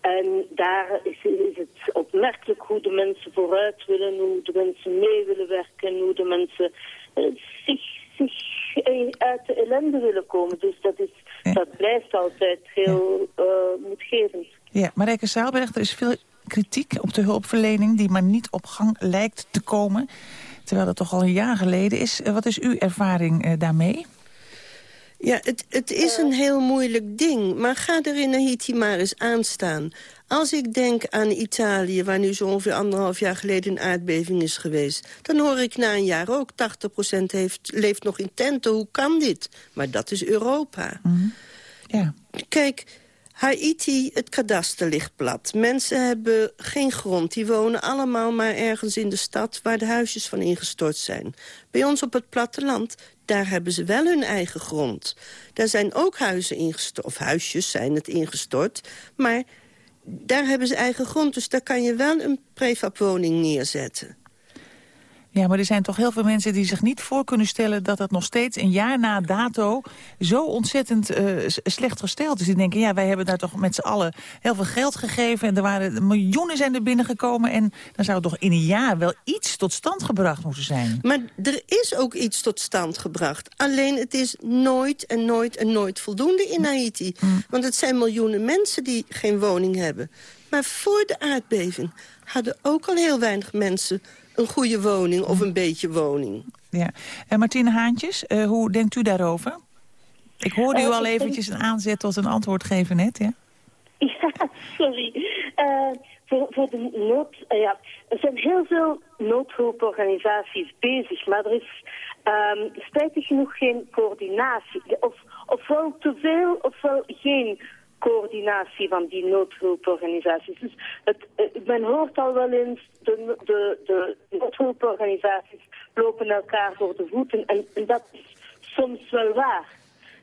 En daar is, is, het opmerkelijk hoe de mensen vooruit willen, hoe de mensen mee willen werken, hoe de mensen uh, zich, zich uit de ellende willen komen. Dus dat, is, dat blijft altijd heel moedgevend.
Ja, Marijke Zaalberg, er is veel kritiek op de hulpverlening... die maar niet op gang lijkt te komen. Terwijl dat toch al een jaar geleden is. Wat is uw ervaring uh, daarmee?
Ja, het, het is een heel moeilijk ding. Maar ga er in Haiti maar eens aan staan. Als ik denk aan Italië, waar nu zo ongeveer anderhalf jaar geleden een aardbeving is geweest... dan hoor ik na een jaar ook 80% heeft, leeft nog in tenten. Hoe kan dit? Maar dat is Europa.
Mm -hmm. Ja.
Kijk, Haiti, het kadaster ligt plat. Mensen hebben geen grond. Die wonen allemaal maar ergens in de stad waar de huisjes van ingestort zijn. Bij ons op het platteland, daar hebben ze wel hun eigen grond. Daar zijn ook huizen ingestort, of huisjes zijn het ingestort. Maar daar hebben ze eigen grond, dus daar kan je wel een prefabwoning neerzetten.
Ja, maar er zijn toch heel veel mensen die zich niet voor kunnen stellen... dat het nog steeds een jaar na dato zo ontzettend uh, slecht gesteld is. Die denken, ja, wij hebben daar toch met z'n allen heel veel geld gegeven... en er waren miljoenen zijn er binnengekomen... en dan zou toch in een jaar wel iets tot stand gebracht moeten zijn.
Maar er is ook iets tot stand gebracht. Alleen het is nooit en nooit en nooit voldoende in Haiti. Mm. Want het zijn miljoenen mensen die geen woning hebben. Maar voor de aardbeving hadden ook al heel weinig mensen een goede woning of een beetje woning.
Ja. En Martine Haantjes, uh, hoe denkt u daarover? Ik hoorde u uh, al eventjes een aanzet tot een antwoord geven net, ja?
Ja, sorry. Uh, voor, voor de nood... ja, er zijn heel veel noodhulporganisaties bezig, maar er is um, spijtig genoeg geen coördinatie. Of, ofwel te veel, ofwel geen
coördinatie van die noodhulporganisaties. Dus het, men hoort al wel eens, de, de, de noodhulporganisaties lopen elkaar voor de voeten. En, en dat is soms wel waar.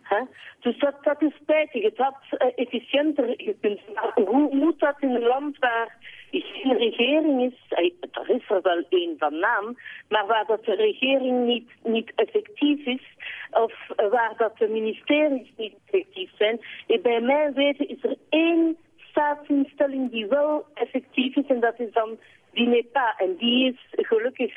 Hè? Dus dat, dat is spijtig. Het had uh, efficiënter gekund. Hoe moet dat in een land waar geen regering is, er is er wel één van naam, maar waar dat de regering niet, niet effectief is, of waar dat de ministeries niet effectief zijn. En bij mijn weten is er één staatsinstelling die wel effectief is en dat is dan DINEPA. En die is gelukkig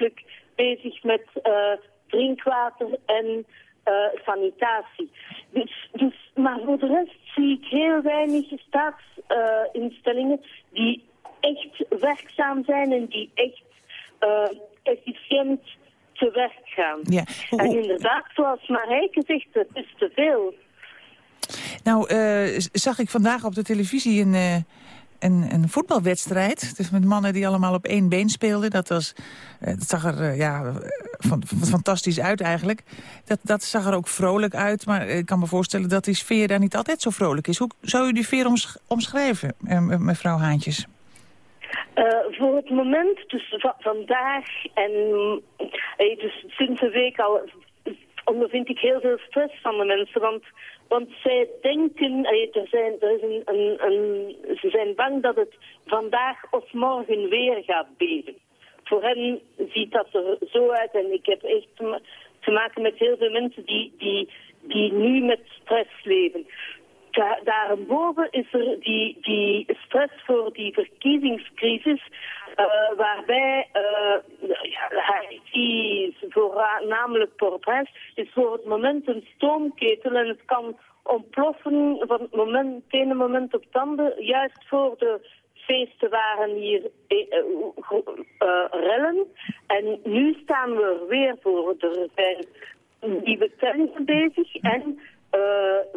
bezig met uh, drinkwater en uh, sanitatie. Dus, dus, maar voor de rest zie ik heel weinig staatsinstellingen die echt werkzaam zijn en die echt uh, efficiënt te werk gaan.
Ja.
En inderdaad, zoals Marijke zegt, het is te veel.
Nou, zag ik vandaag op de televisie een een, een voetbalwedstrijd. Dus met mannen die allemaal op één been speelden. Dat, was, eh, dat zag er ja, van, fantastisch uit eigenlijk. Dat, dat zag er ook vrolijk uit. Maar ik kan me voorstellen dat die sfeer daar niet altijd zo vrolijk is. Hoe zou u die sfeer omschrijven, mevrouw Haantjes?
Voor het moment, dus vandaag en dus sinds een week al ondervind ik heel veel stress van de mensen. Want want zij denken, eh, er zijn, er is een, een, een, ze zijn bang dat het vandaag of morgen weer gaat beven. Voor hen ziet dat er zo uit en ik heb echt te maken met heel veel mensen die, die, die nu met stress leven. Daarboven is er die, die stress voor die verkiezingscrisis, uh, waarbij uh, ja, Haiti, voornamelijk Port-au-Prince, is voor het moment een stoomketel en het kan ontploffen van het, moment, het ene moment op het andere. Juist voor de feesten waren hier uh, rellen. En nu staan we er weer voor. Er zijn nieuwe bezig en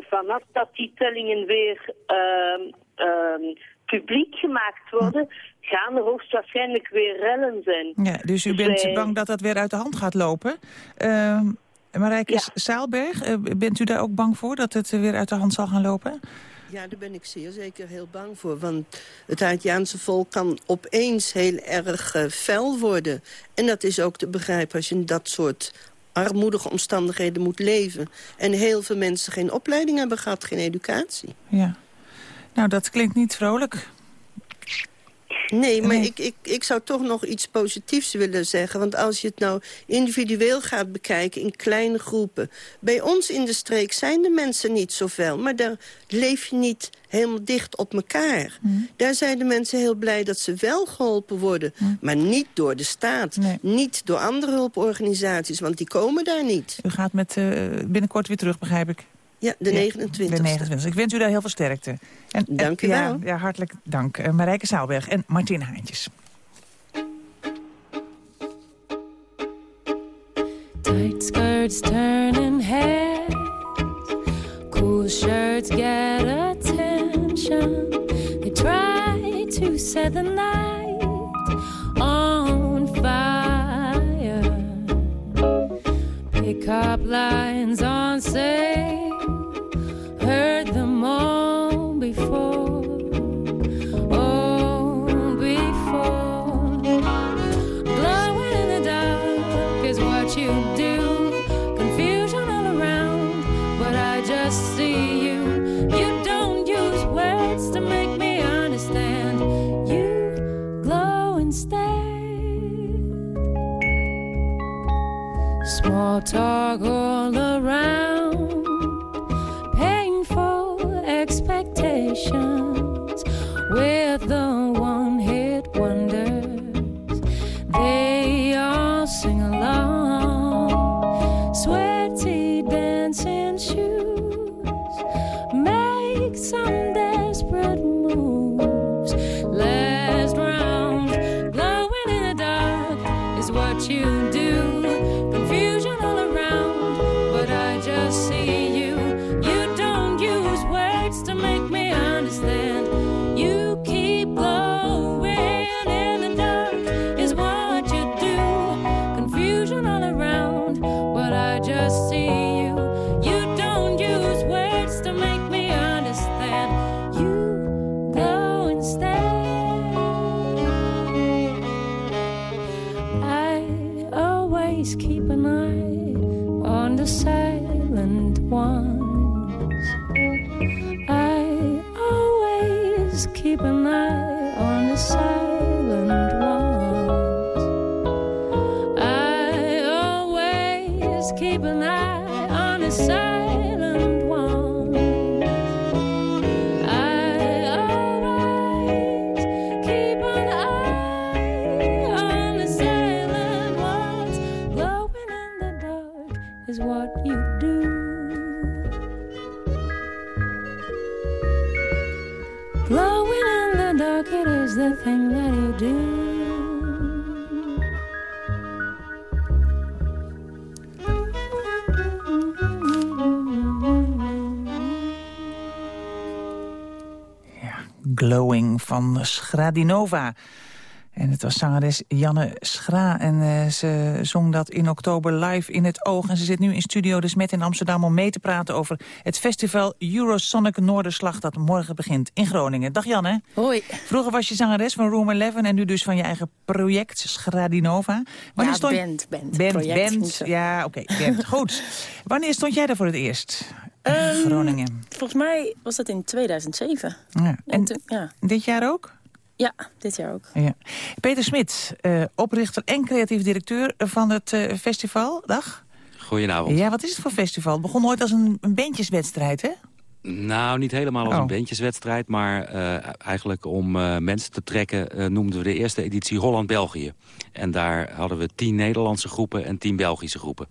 vanaf dat die tellingen weer uh, uh, publiek gemaakt worden, gaan er hoogstwaarschijnlijk weer rellen zijn.
Ja, dus u bent bang dat dat weer uit de hand gaat lopen. Ehm, Marijke ja. Saalberg, eh, bent u daar ook bang voor dat het weer uit de hand zal gaan lopen?
Ja, daar ben ik zeer zeker heel bang voor. Want het Haitiaanse volk kan opeens heel erg uh, fel worden. En dat is ook te begrijpen als je in dat soort armoedige omstandigheden moet leven. En heel veel mensen geen opleiding hebben gehad, geen educatie.
Ja. Nou, dat klinkt niet vrolijk.
Nee, maar Ik, ik, ik zou toch nog iets positiefs willen zeggen. Want als je het nou individueel gaat bekijken in kleine groepen... bij ons in de streek zijn de mensen niet zoveel. Maar daar leef je niet helemaal dicht op elkaar. Mhm. Daar zijn de mensen heel blij dat ze wel geholpen worden. Mhm. Maar niet door de staat. Niet door andere hulporganisaties, want die komen daar niet.
U gaat met uh, binnenkort weer terug, begrijp ik.
Ja, de 29
De 29 Ik wens u daar heel veel sterkte.
En, dank u wel.
Ja, hartelijk dank. Uh, Marijke Zaalberg en Martin Haantjes.
Tight skirts turning heads Cool shirts get attention They try to set the night on fire Pick up lines on sale always keep an eye on the silent Glowing
van Schradinova. En het was zangeres Janne Schra. En eh, ze zong dat in oktober live in het oog. En ze zit nu in Studio de Smet in Amsterdam om mee te praten over het festival Eurosonic Noorderslag dat morgen begint in Groningen. Dag Janne.
Hoi.
Vroeger was je zangeres van Room 11 en nu dus van je eigen project Schradinova.
ja,
stond...
band, band.
Band,
project,
band. Ja, oké, band. Goed. Wanneer stond jij daar voor het eerst? In
Ehm,
Groningen.
Volgens mij was dat in 2007.
Ja.
En toen- ja.
Dit jaar ook?
ja, dit jaar ook.
Ja. Peter Smit, eh, oprichter en creatief directeur van het eh, festival. Dag.
Goedenavond.
Ja, wat is het voor festival? Het begon ooit als een, een bandjeswedstrijd, hè?
Nou, niet helemaal als
Oh.
een bandjeswedstrijd, maar eh, eigenlijk om eh, mensen te trekken eh, noemden we de eerste editie Holland-België. En daar hadden we tien Nederlandse groepen en tien Belgische groepen.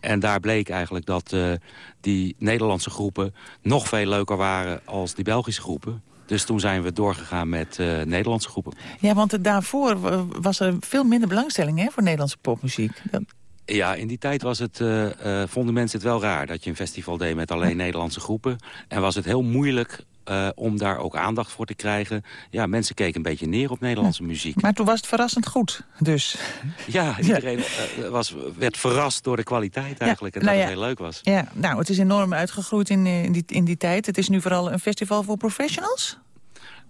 En daar bleek eigenlijk dat eh, die Nederlandse groepen nog veel leuker waren als die Belgische groepen. Dus toen zijn we doorgegaan met eh, Nederlandse groepen.
Ja, want daarvoor wa- was er veel minder belangstelling hè, voor Nederlandse popmuziek. Dat-
Ja, in die tijd was het, eh, vonden mensen het wel raar dat je een festival deed met alleen Nederlandse groepen. En was het heel moeilijk eh, om daar ook aandacht voor te krijgen. Ja, mensen keken een beetje neer op Nederlandse muziek.
Maar toen was het verrassend goed, dus.
Ja, iedereen eh, was, werd verrast door de kwaliteit eigenlijk. en
nou
dat het heel leuk was.
Ja, nou, het is enorm uitgegroeid in, eh, in, die, in die tijd. Het is nu vooral een festival voor professionals?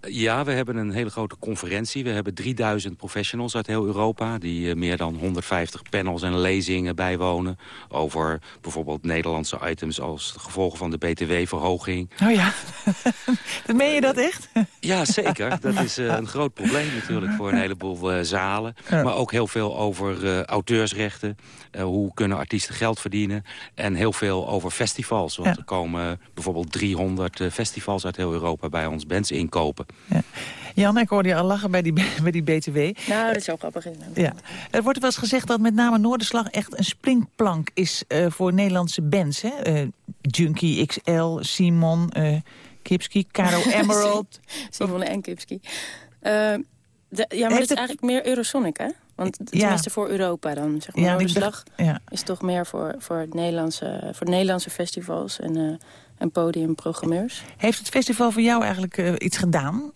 Ja, we hebben een hele grote conferentie. We hebben 3000 professionals uit heel Europa... die eh, meer dan 150 panels en lezingen bijwonen... over bijvoorbeeld Nederlandse items als gevolgen van de btw-verhoging.
Oh ja, meen je dat echt?
Ja, zeker. Dat is eh, een groot probleem natuurlijk voor een heleboel eh, zalen. Maar ook heel veel over auteursrechten. Hoe kunnen artiesten geld verdienen. En heel veel over festivals. Want
Ja.
er komen bijvoorbeeld 300 eh, festivals uit heel Europa bij ons bands inkopen.
Jan, ik hoorde je al lachen bij die, bij die BTW.
Nou, dat is zo grappig.
Ja. Er wordt wel eens gezegd dat met name Noorderslag echt een springplank is eh, voor Nederlandse bands. Hè? Eh, Junkie XL, Simon, eh Kipski, Caro Emerald.
Simone en Kipski. Ja, maar
Heeft
dat is
het-
eigenlijk meer Eurosonic, hè? Want
Ja.
tenminste voor Europa dan. Zeg maar.
Ja,
Noorderslag
ja.
is toch meer voor, voor, het Nederlandse, voor Nederlandse festivals en, en podiumprogrammeurs.
Heeft het festival voor jou eigenlijk eh, iets gedaan?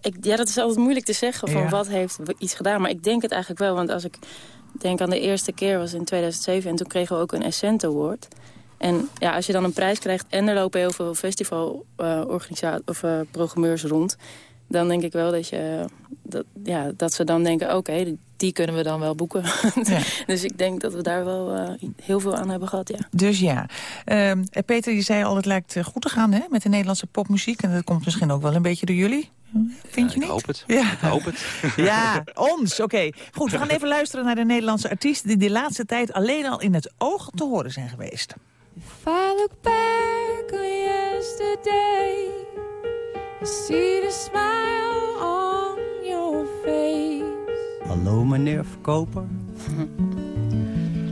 Ik, ja, dat is altijd moeilijk te zeggen van
Ja.
wat heeft iets gedaan. Maar ik denk het eigenlijk wel, want als ik denk aan de eerste keer was in 2007... en toen kregen we ook een Ascent Award. En ja, als je dan een prijs krijgt en er lopen heel veel festivalorganisaties of eh, programmeurs rond... dan denk ik wel dat, je, dat, ja, dat ze dan denken, oké, die- die kunnen we dan wel boeken. dus ik denk dat we daar wel eh, heel veel aan hebben gehad, ja.
Dus ja. Ehm, eh, Peter, je zei al, het lijkt eh, goed te gaan hè, met de Nederlandse popmuziek. En dat komt misschien ook wel een beetje door jullie. Vind je
ik
niet?
hoop het.
Ja.
Ik hoop het.
Ja, ons. Oké. Goed, we gaan even luisteren naar de Nederlandse artiesten... die de laatste tijd alleen al in het oog te horen zijn geweest.
If I look back on yesterday, I see the smile
Hallo meneer verkoper.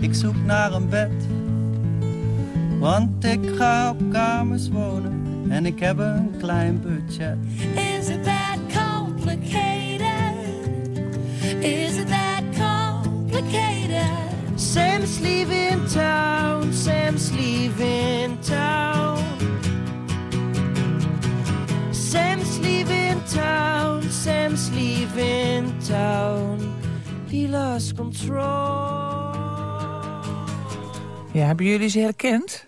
Ik zoek naar een bed. Want ik ga op kamers wonen en ik heb een klein budget.
Is it that complicated? Is it that complicated?
Sam's leaving town, Sam's leaving town. Sam's leaving town, Sam's leaving town. He lost control.
Ja, hebben jullie ze herkend?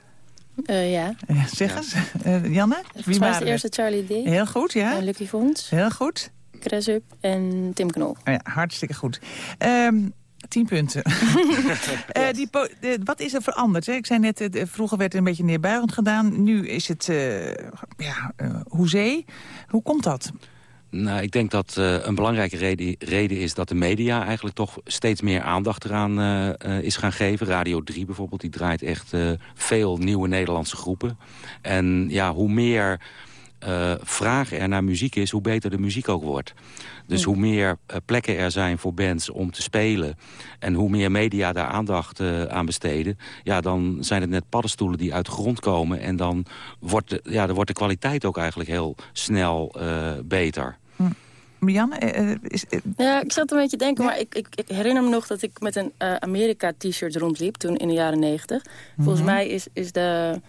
Eh, ja.
Ja, zeg eens. Eh, Janne?
Volgens mij is de eerste Charlie D.
Heel goed, ja.
En Lucky Fons.
Heel goed.
Cressup en Tim Knol.
Oh ja, hartstikke goed. Ehm, Tien punten. Eh, die de- wat is er veranderd? Hè? Ik zei net, eh, vroeger werd er een beetje neerbuigend gedaan. Nu is het uh, ja, uh, hoezee. Hoe komt dat?
Nou, ik denk dat uh, een belangrijke reden, reden, is dat de media eigenlijk toch steeds meer aandacht eraan uh, uh, is gaan geven. Radio 3 bijvoorbeeld, die draait echt veel nieuwe Nederlandse groepen. En ja, hoe meer vraag er naar muziek is, hoe beter de muziek ook wordt. Dus hoe meer plekken er zijn voor bands om te spelen... en hoe meer media daar aandacht aan besteden... ja, dan zijn het net paddenstoelen die uit de grond komen... en dan wordt de, ja, dan wordt de kwaliteit ook eigenlijk heel snel beter.
Marianne, uh, is... Uh,
ja, ik zat een beetje te denken, maar ik, ik, ik, herinner me nog dat ik met een uh, Amerika-t-shirt rondliep toen in de jaren negentig. Mm -hmm. Volgens mij is, is de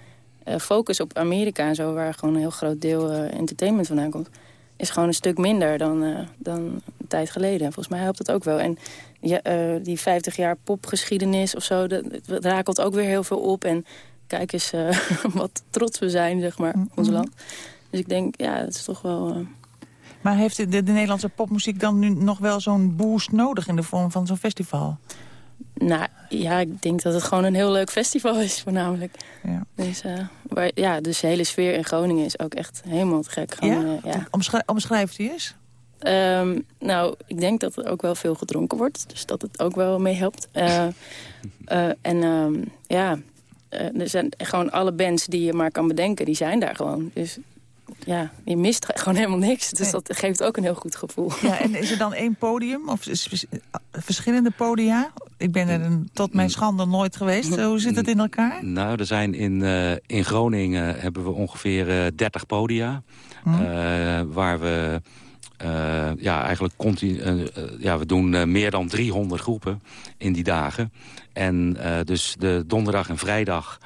focus op Amerika en zo, waar gewoon een heel groot deel entertainment vandaan komt, is gewoon een stuk minder dan, dan een tijd geleden. Volgens mij helpt dat ook wel. En ja, die 50 jaar popgeschiedenis of zo, dat, dat, rakelt ook weer heel veel op. En kijk eens wat trots we zijn, zeg maar, op ons land. Dus ik denk, ja, dat is toch wel...
Maar heeft de, Nederlandse popmuziek dan nu nog wel zo'n boost nodig in de vorm van zo'n festival?
Nou, ja, ik denk dat het gewoon een heel leuk festival is, voornamelijk. Ja. Dus, uh, maar, ja, dus de hele sfeer in Groningen is ook echt helemaal te gek. Gewoon,
ja?
Uh, ja.
Omschrijf, omschrijft u eens?
Um, nou, ik denk dat er ook wel veel gedronken wordt. Dus dat het ook wel mee helpt. Uh, en um, ja, er zijn gewoon alle bands die je maar kan bedenken, die zijn daar gewoon. Dus ja, je mist gewoon helemaal niks. Dus dat geeft ook een heel goed gevoel.
Ja, en is er dan één podium of verschillende podia? Ik ben er een, tot mijn schande nooit geweest. Hoe zit het in elkaar?
Nou, er zijn in, uh, in Groningen hebben we ongeveer uh, 30 podia. Hm. Uh, waar we uh, ja, eigenlijk continu, uh, ja, we doen uh, meer dan 300 groepen in die dagen. En dus de donderdag en vrijdag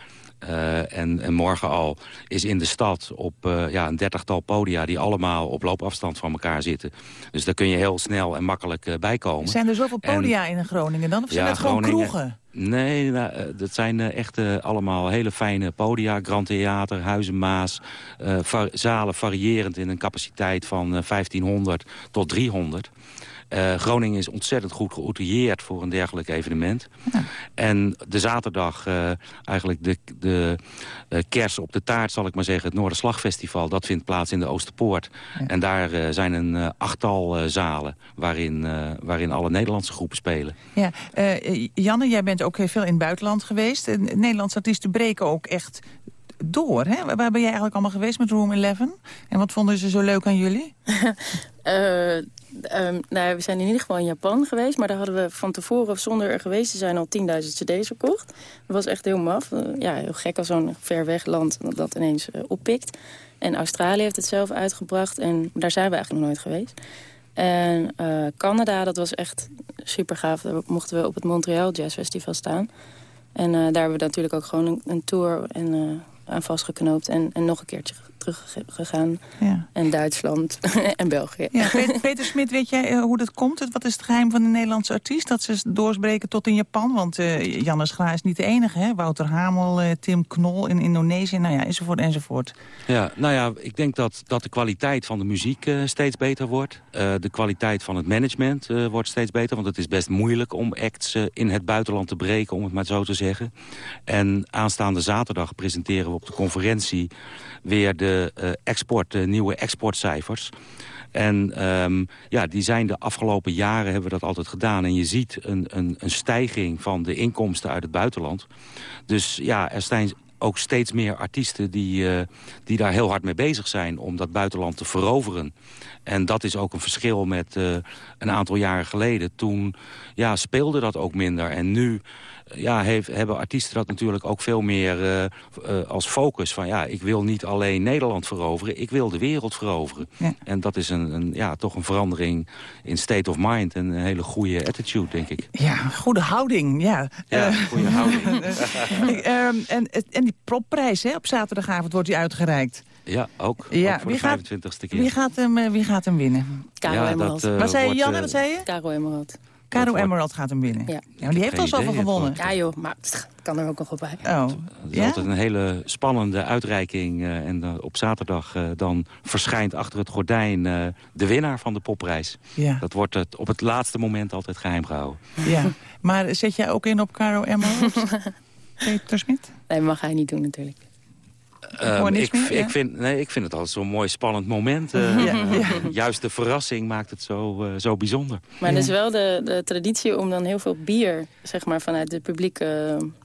uh, en, en, morgen al is in de stad op uh, ja, een dertigtal podia... die allemaal op loopafstand van elkaar zitten. Dus daar kun je heel snel en makkelijk uh, bij komen.
Zijn er zoveel podia en, in Groningen dan? Of zijn
ja,
dat gewoon
Groningen,
kroegen?
Nee, nou, dat zijn echt allemaal hele fijne podia. Grand Theater, Huizen Maas. Va zalen variërend in een capaciteit van 1500 tot 300. Uh, Groningen is ontzettend goed geoutilleerd voor een dergelijk evenement. Ja. En de zaterdag, uh, eigenlijk de, de uh, kers op de taart, zal ik maar zeggen... het Noorderslagfestival, dat vindt plaats in de Oosterpoort. Ja. En daar zijn een achttal zalen waarin, waarin alle Nederlandse groepen spelen.
Ja, Janne, jij bent ook veel in het buitenland geweest. Nederlandse artiesten breken ook echt door. Hè? Waar ben jij eigenlijk allemaal geweest met Room 11? En wat vonden ze zo leuk aan jullie?
uh, um, nou, we zijn in ieder geval in Japan geweest. Maar daar hadden we van tevoren, zonder er geweest te zijn, al 10.000 cd's verkocht. Dat was echt heel maf. Uh, ja, heel gek als zo'n ver weg land dat, dat ineens uh, oppikt. En Australië heeft het zelf uitgebracht. En daar zijn we eigenlijk nog nooit geweest. En Canada, dat was echt super gaaf. Daar mochten we op het Montreal Jazz Festival staan. En daar hebben we natuurlijk ook gewoon een, een tour en, aan vastgeknoopt. En, en nog een keertje teruggegaan. Ja. En Duitsland en België.
Ja, Peter, Peter Smit, weet jij hoe dat komt? Wat is het geheim van een Nederlandse artiest? Dat ze doorsbreken tot in Japan? Want uh, Jannes Gra is niet de enige. Hè? Wouter Hamel, uh, Tim Knol in Indonesië, nou ja, enzovoort, enzovoort.
Ja, nou ja, ik denk dat, dat de kwaliteit van de muziek uh, steeds beter wordt. de kwaliteit van het management wordt steeds beter. Want het is best moeilijk om acts in het buitenland te breken, om het maar zo te zeggen. En aanstaande zaterdag presenteren we op de conferentie weer de uh, export, de nieuwe exportcijfers. En um, ja, die zijn de afgelopen jaren hebben we dat altijd gedaan. En je ziet een, een, een stijging van de inkomsten uit het buitenland. Dus ja, er zijn ook steeds meer artiesten die, die daar heel hard mee bezig zijn... om dat buitenland te veroveren. En dat is ook een verschil met een aantal jaren geleden. Toen ja, speelde dat ook minder. En nu ja, heeft, hebben artiesten dat natuurlijk ook veel meer uh, uh, als focus. Van ja, ik wil niet alleen Nederland veroveren, ik wil de wereld veroveren. Ja. En dat is een, een, ja, toch een verandering in state of mind. En een hele goede attitude, denk ik.
Ja, goede houding, ja.
Ja, uh, goede houding.
um, en, en die propprijs, hè, op zaterdagavond wordt die uitgereikt.
Ja, ook. Ja, ook voor
wie
de 25ste keer.
Wie gaat hem, wie gaat hem winnen?
Caro
ja,
Emerald.
Dat,
wat zei je, Janne? Wat zei je?
Caro Emerald.
Caro Emerald gaat hem winnen.
Ja.
maar die heeft al zoveel gewonnen.
Ja joh, maar het kan er ook nog wel bij.
Oh,
Het is
ja?
altijd een hele spannende uitreiking. eh, en eh, op zaterdag eh, dan verschijnt achter het gordijn eh, de winnaar van de popprijs.
Ja.
Dat wordt het, op het laatste moment altijd geheim gehouden.
Ja. Maar zet jij ook in op Caro Emerald? Peter Smit?
Nee, mag hij niet doen natuurlijk.
Ehm, ik,
meer,
ik, vind, nee, ik vind het altijd zo'n mooi spannend moment. eh.
Ja, ja.
Juist de verrassing maakt het zo, eh, zo bijzonder.
Maar het is wel de, de traditie om dan heel veel bier, zeg maar, vanuit het publiek eh,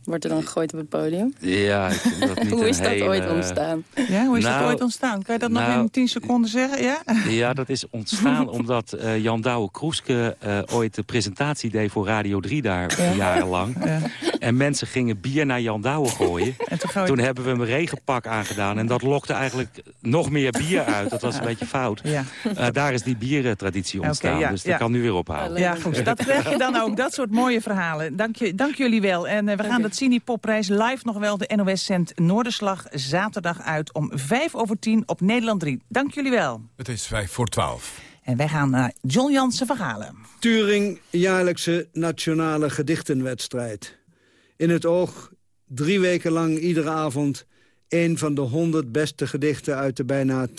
wordt er dan gegooid op het podium.
Ja, ik vind dat niet
Hoe is dat
hele-
ooit ontstaan?
Ja, hoe is dat
Nou,
ooit ontstaan? Kan je dat nog
nou-
in 10 seconden zeggen? Ja?
Ja, dat is ontstaan omdat eh, Jan Douwe Kroeske eh, ooit de presentatie deed voor Radio 3 daar
Ja.
jarenlang.
Ja.
En mensen gingen bier naar Jan Douwe gooien.
En toen, gooi-
Toen hebben we hem een regenpak aangedaan. En dat lokte eigenlijk nog meer bier uit. Dat was een beetje fout.
Ja.
Eh, daar is die bierentraditie ontstaan.
Ja,
dus dat
ja.
kan nu weer ophouden.
Ja, goed. Dat krijg je dan ook. Dat soort mooie verhalen. Dank, je, dank jullie wel. En eh, we gaan de Cine Popprijs live nog wel de NOS zendt Noorderslag zaterdag uit om vijf over tien op Nederland 3. Dank jullie wel.
Het is vijf voor twaalf.
En wij gaan naar John Jansen verhalen.
Turing jaarlijkse nationale gedichtenwedstrijd. In het oog drie weken lang iedere avond... een van de honderd beste gedichten uit de bijna 10.000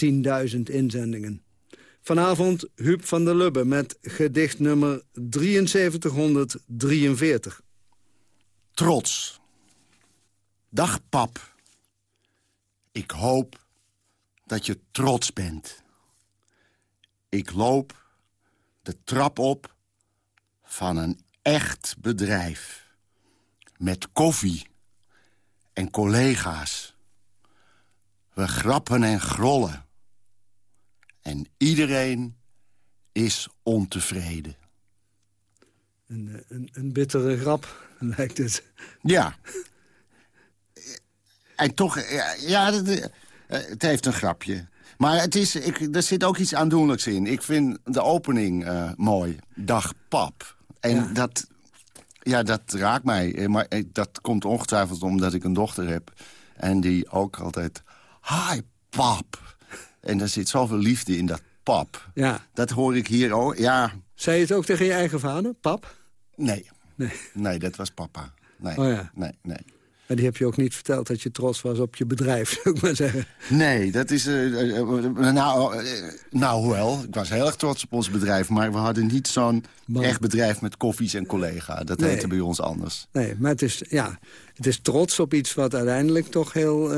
inzendingen. Vanavond Huub van der Lubbe met gedicht nummer 7343.
Trots. Dag pap. Ik hoop dat je trots bent. Ik loop de trap op van een echt bedrijf. Met koffie en collega's. We grappen en grollen. En iedereen is ontevreden.
Een, eh, een, een bittere grap, lijkt het.
Ja. En toch, ja, ja eh, het heeft een grapje. Maar het is, ik, er zit ook iets aandoenlijks in. Ik vind de opening eh, mooi. Dag pap. En dat, ja, dat raakt mij. Eh, Maar eh, dat komt ongetwijfeld omdat ik een dochter heb. En die ook altijd... Hi, pap. En er zit zoveel liefde in dat pap.
Ja.
Dat hoor ik hier ook. Ja,
Zei je het ook tegen je eigen vader, pap?
nee.
Nee.
Nee, dat was papa. Nee,
Oh ja.
nee, nee.
Maar die heb je ook niet verteld dat je trots was op je bedrijf, zou ik maar zeggen.
Nee, dat is... eh, eh, eh, nou, nou, wel. Ik was heel erg trots op ons bedrijf. Maar we hadden niet zo'n echt bedrijf met koffies en collega. Dat
Nee.
heette bij ons anders.
Nee, maar het is, ja, het is trots op iets wat uiteindelijk toch heel...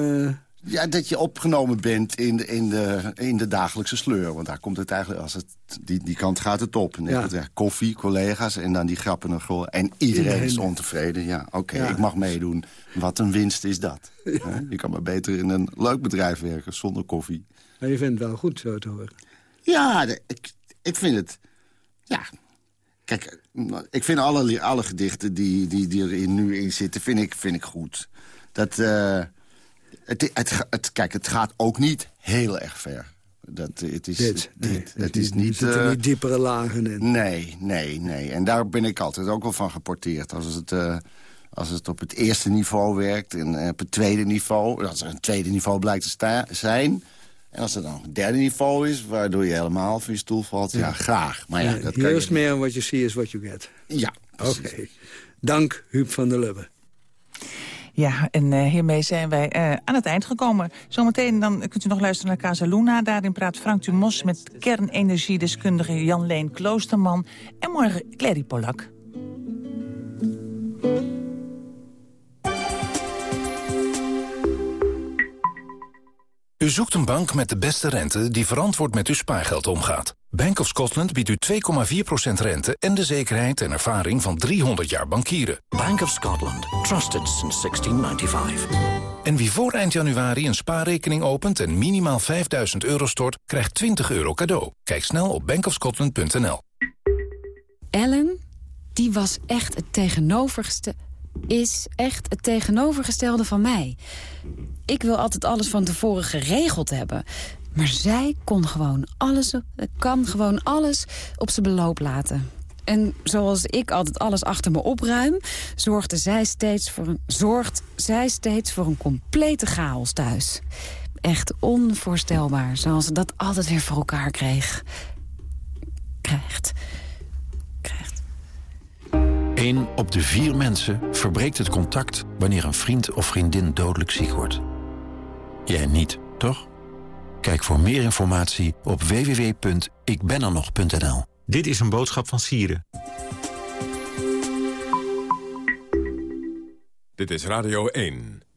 Ja, dat je opgenomen bent in de, in de, in de dagelijkse sleur. Want daar komt het eigenlijk... Als het, die, die kant gaat het op. En
Ja.
ja. koffie, collega's en dan die grappen en grol. En iedereen is ontevreden. Ja, oké,
Ja.
ik mag meedoen. Wat een winst is dat. Je kan maar beter in een leuk bedrijf werken zonder koffie.
maar je vindt het wel goed zo te horen.
Ja, ik, ik vind het... Ja, kijk, ik vind alle, alle gedichten die, die, die er in- nu in zitten, vind ik, vind ik goed. Dat, eh, het, het, kijk, het gaat ook niet heel erg ver. Dat, het is,
Dit, nee,
het is niet...
Er zitten
eh,
niet diepere lagen in.
Nee, nee, nee. En daar ben ik altijd ook wel van geporteerd. Als het, eh, als het op het eerste niveau werkt en eh, op het tweede niveau... als er een tweede niveau blijkt te zijn... en als er dan een derde niveau is, waardoor je helemaal van je stoel valt... ja, graag. Maar ja, dat kan je...
meer what you see is what you get.
Ja,
Oké. Dank, Huub van der Lubbe.
Ja, en eh, hiermee zijn wij eh, aan het eind gekomen. Zometeen dan kunt u nog luisteren naar Casa Luna. Daarin praat Frank Dumos met kernenergiedeskundige Jan-Leen Kloosterman. En morgen Clary Polak.
U zoekt een bank met de beste rente die verantwoord met uw spaargeld omgaat. Bank of Scotland biedt u 2,4% rente en de zekerheid en ervaring van 300 jaar bankieren.
Bank of Scotland. Trusted since 1695.
En wie voor eind januari een spaarrekening opent en minimaal 5000 euro stort, krijgt 20 euro cadeau. Kijk snel op bankofscotland.nl.
Ellen, die was echt het tegenovergestelde... is echt het tegenovergestelde van mij. Ik wil altijd alles van tevoren geregeld hebben. Maar zij kon gewoon alles, kan gewoon alles op zijn beloop laten. En zoals ik altijd alles achter me opruim... zorgde zij steeds voor een, zorgt zij steeds voor een complete chaos thuis. Echt onvoorstelbaar, zoals ze dat altijd weer voor elkaar kreeg. Krijgt.
Eén op de vier mensen verbreekt het contact wanneer een vriend of vriendin dodelijk ziek wordt. Jij niet, toch? Kijk voor meer informatie op www.ikbenernog.nl.
Dit is een boodschap van Sieren.
Dit is Radio 1.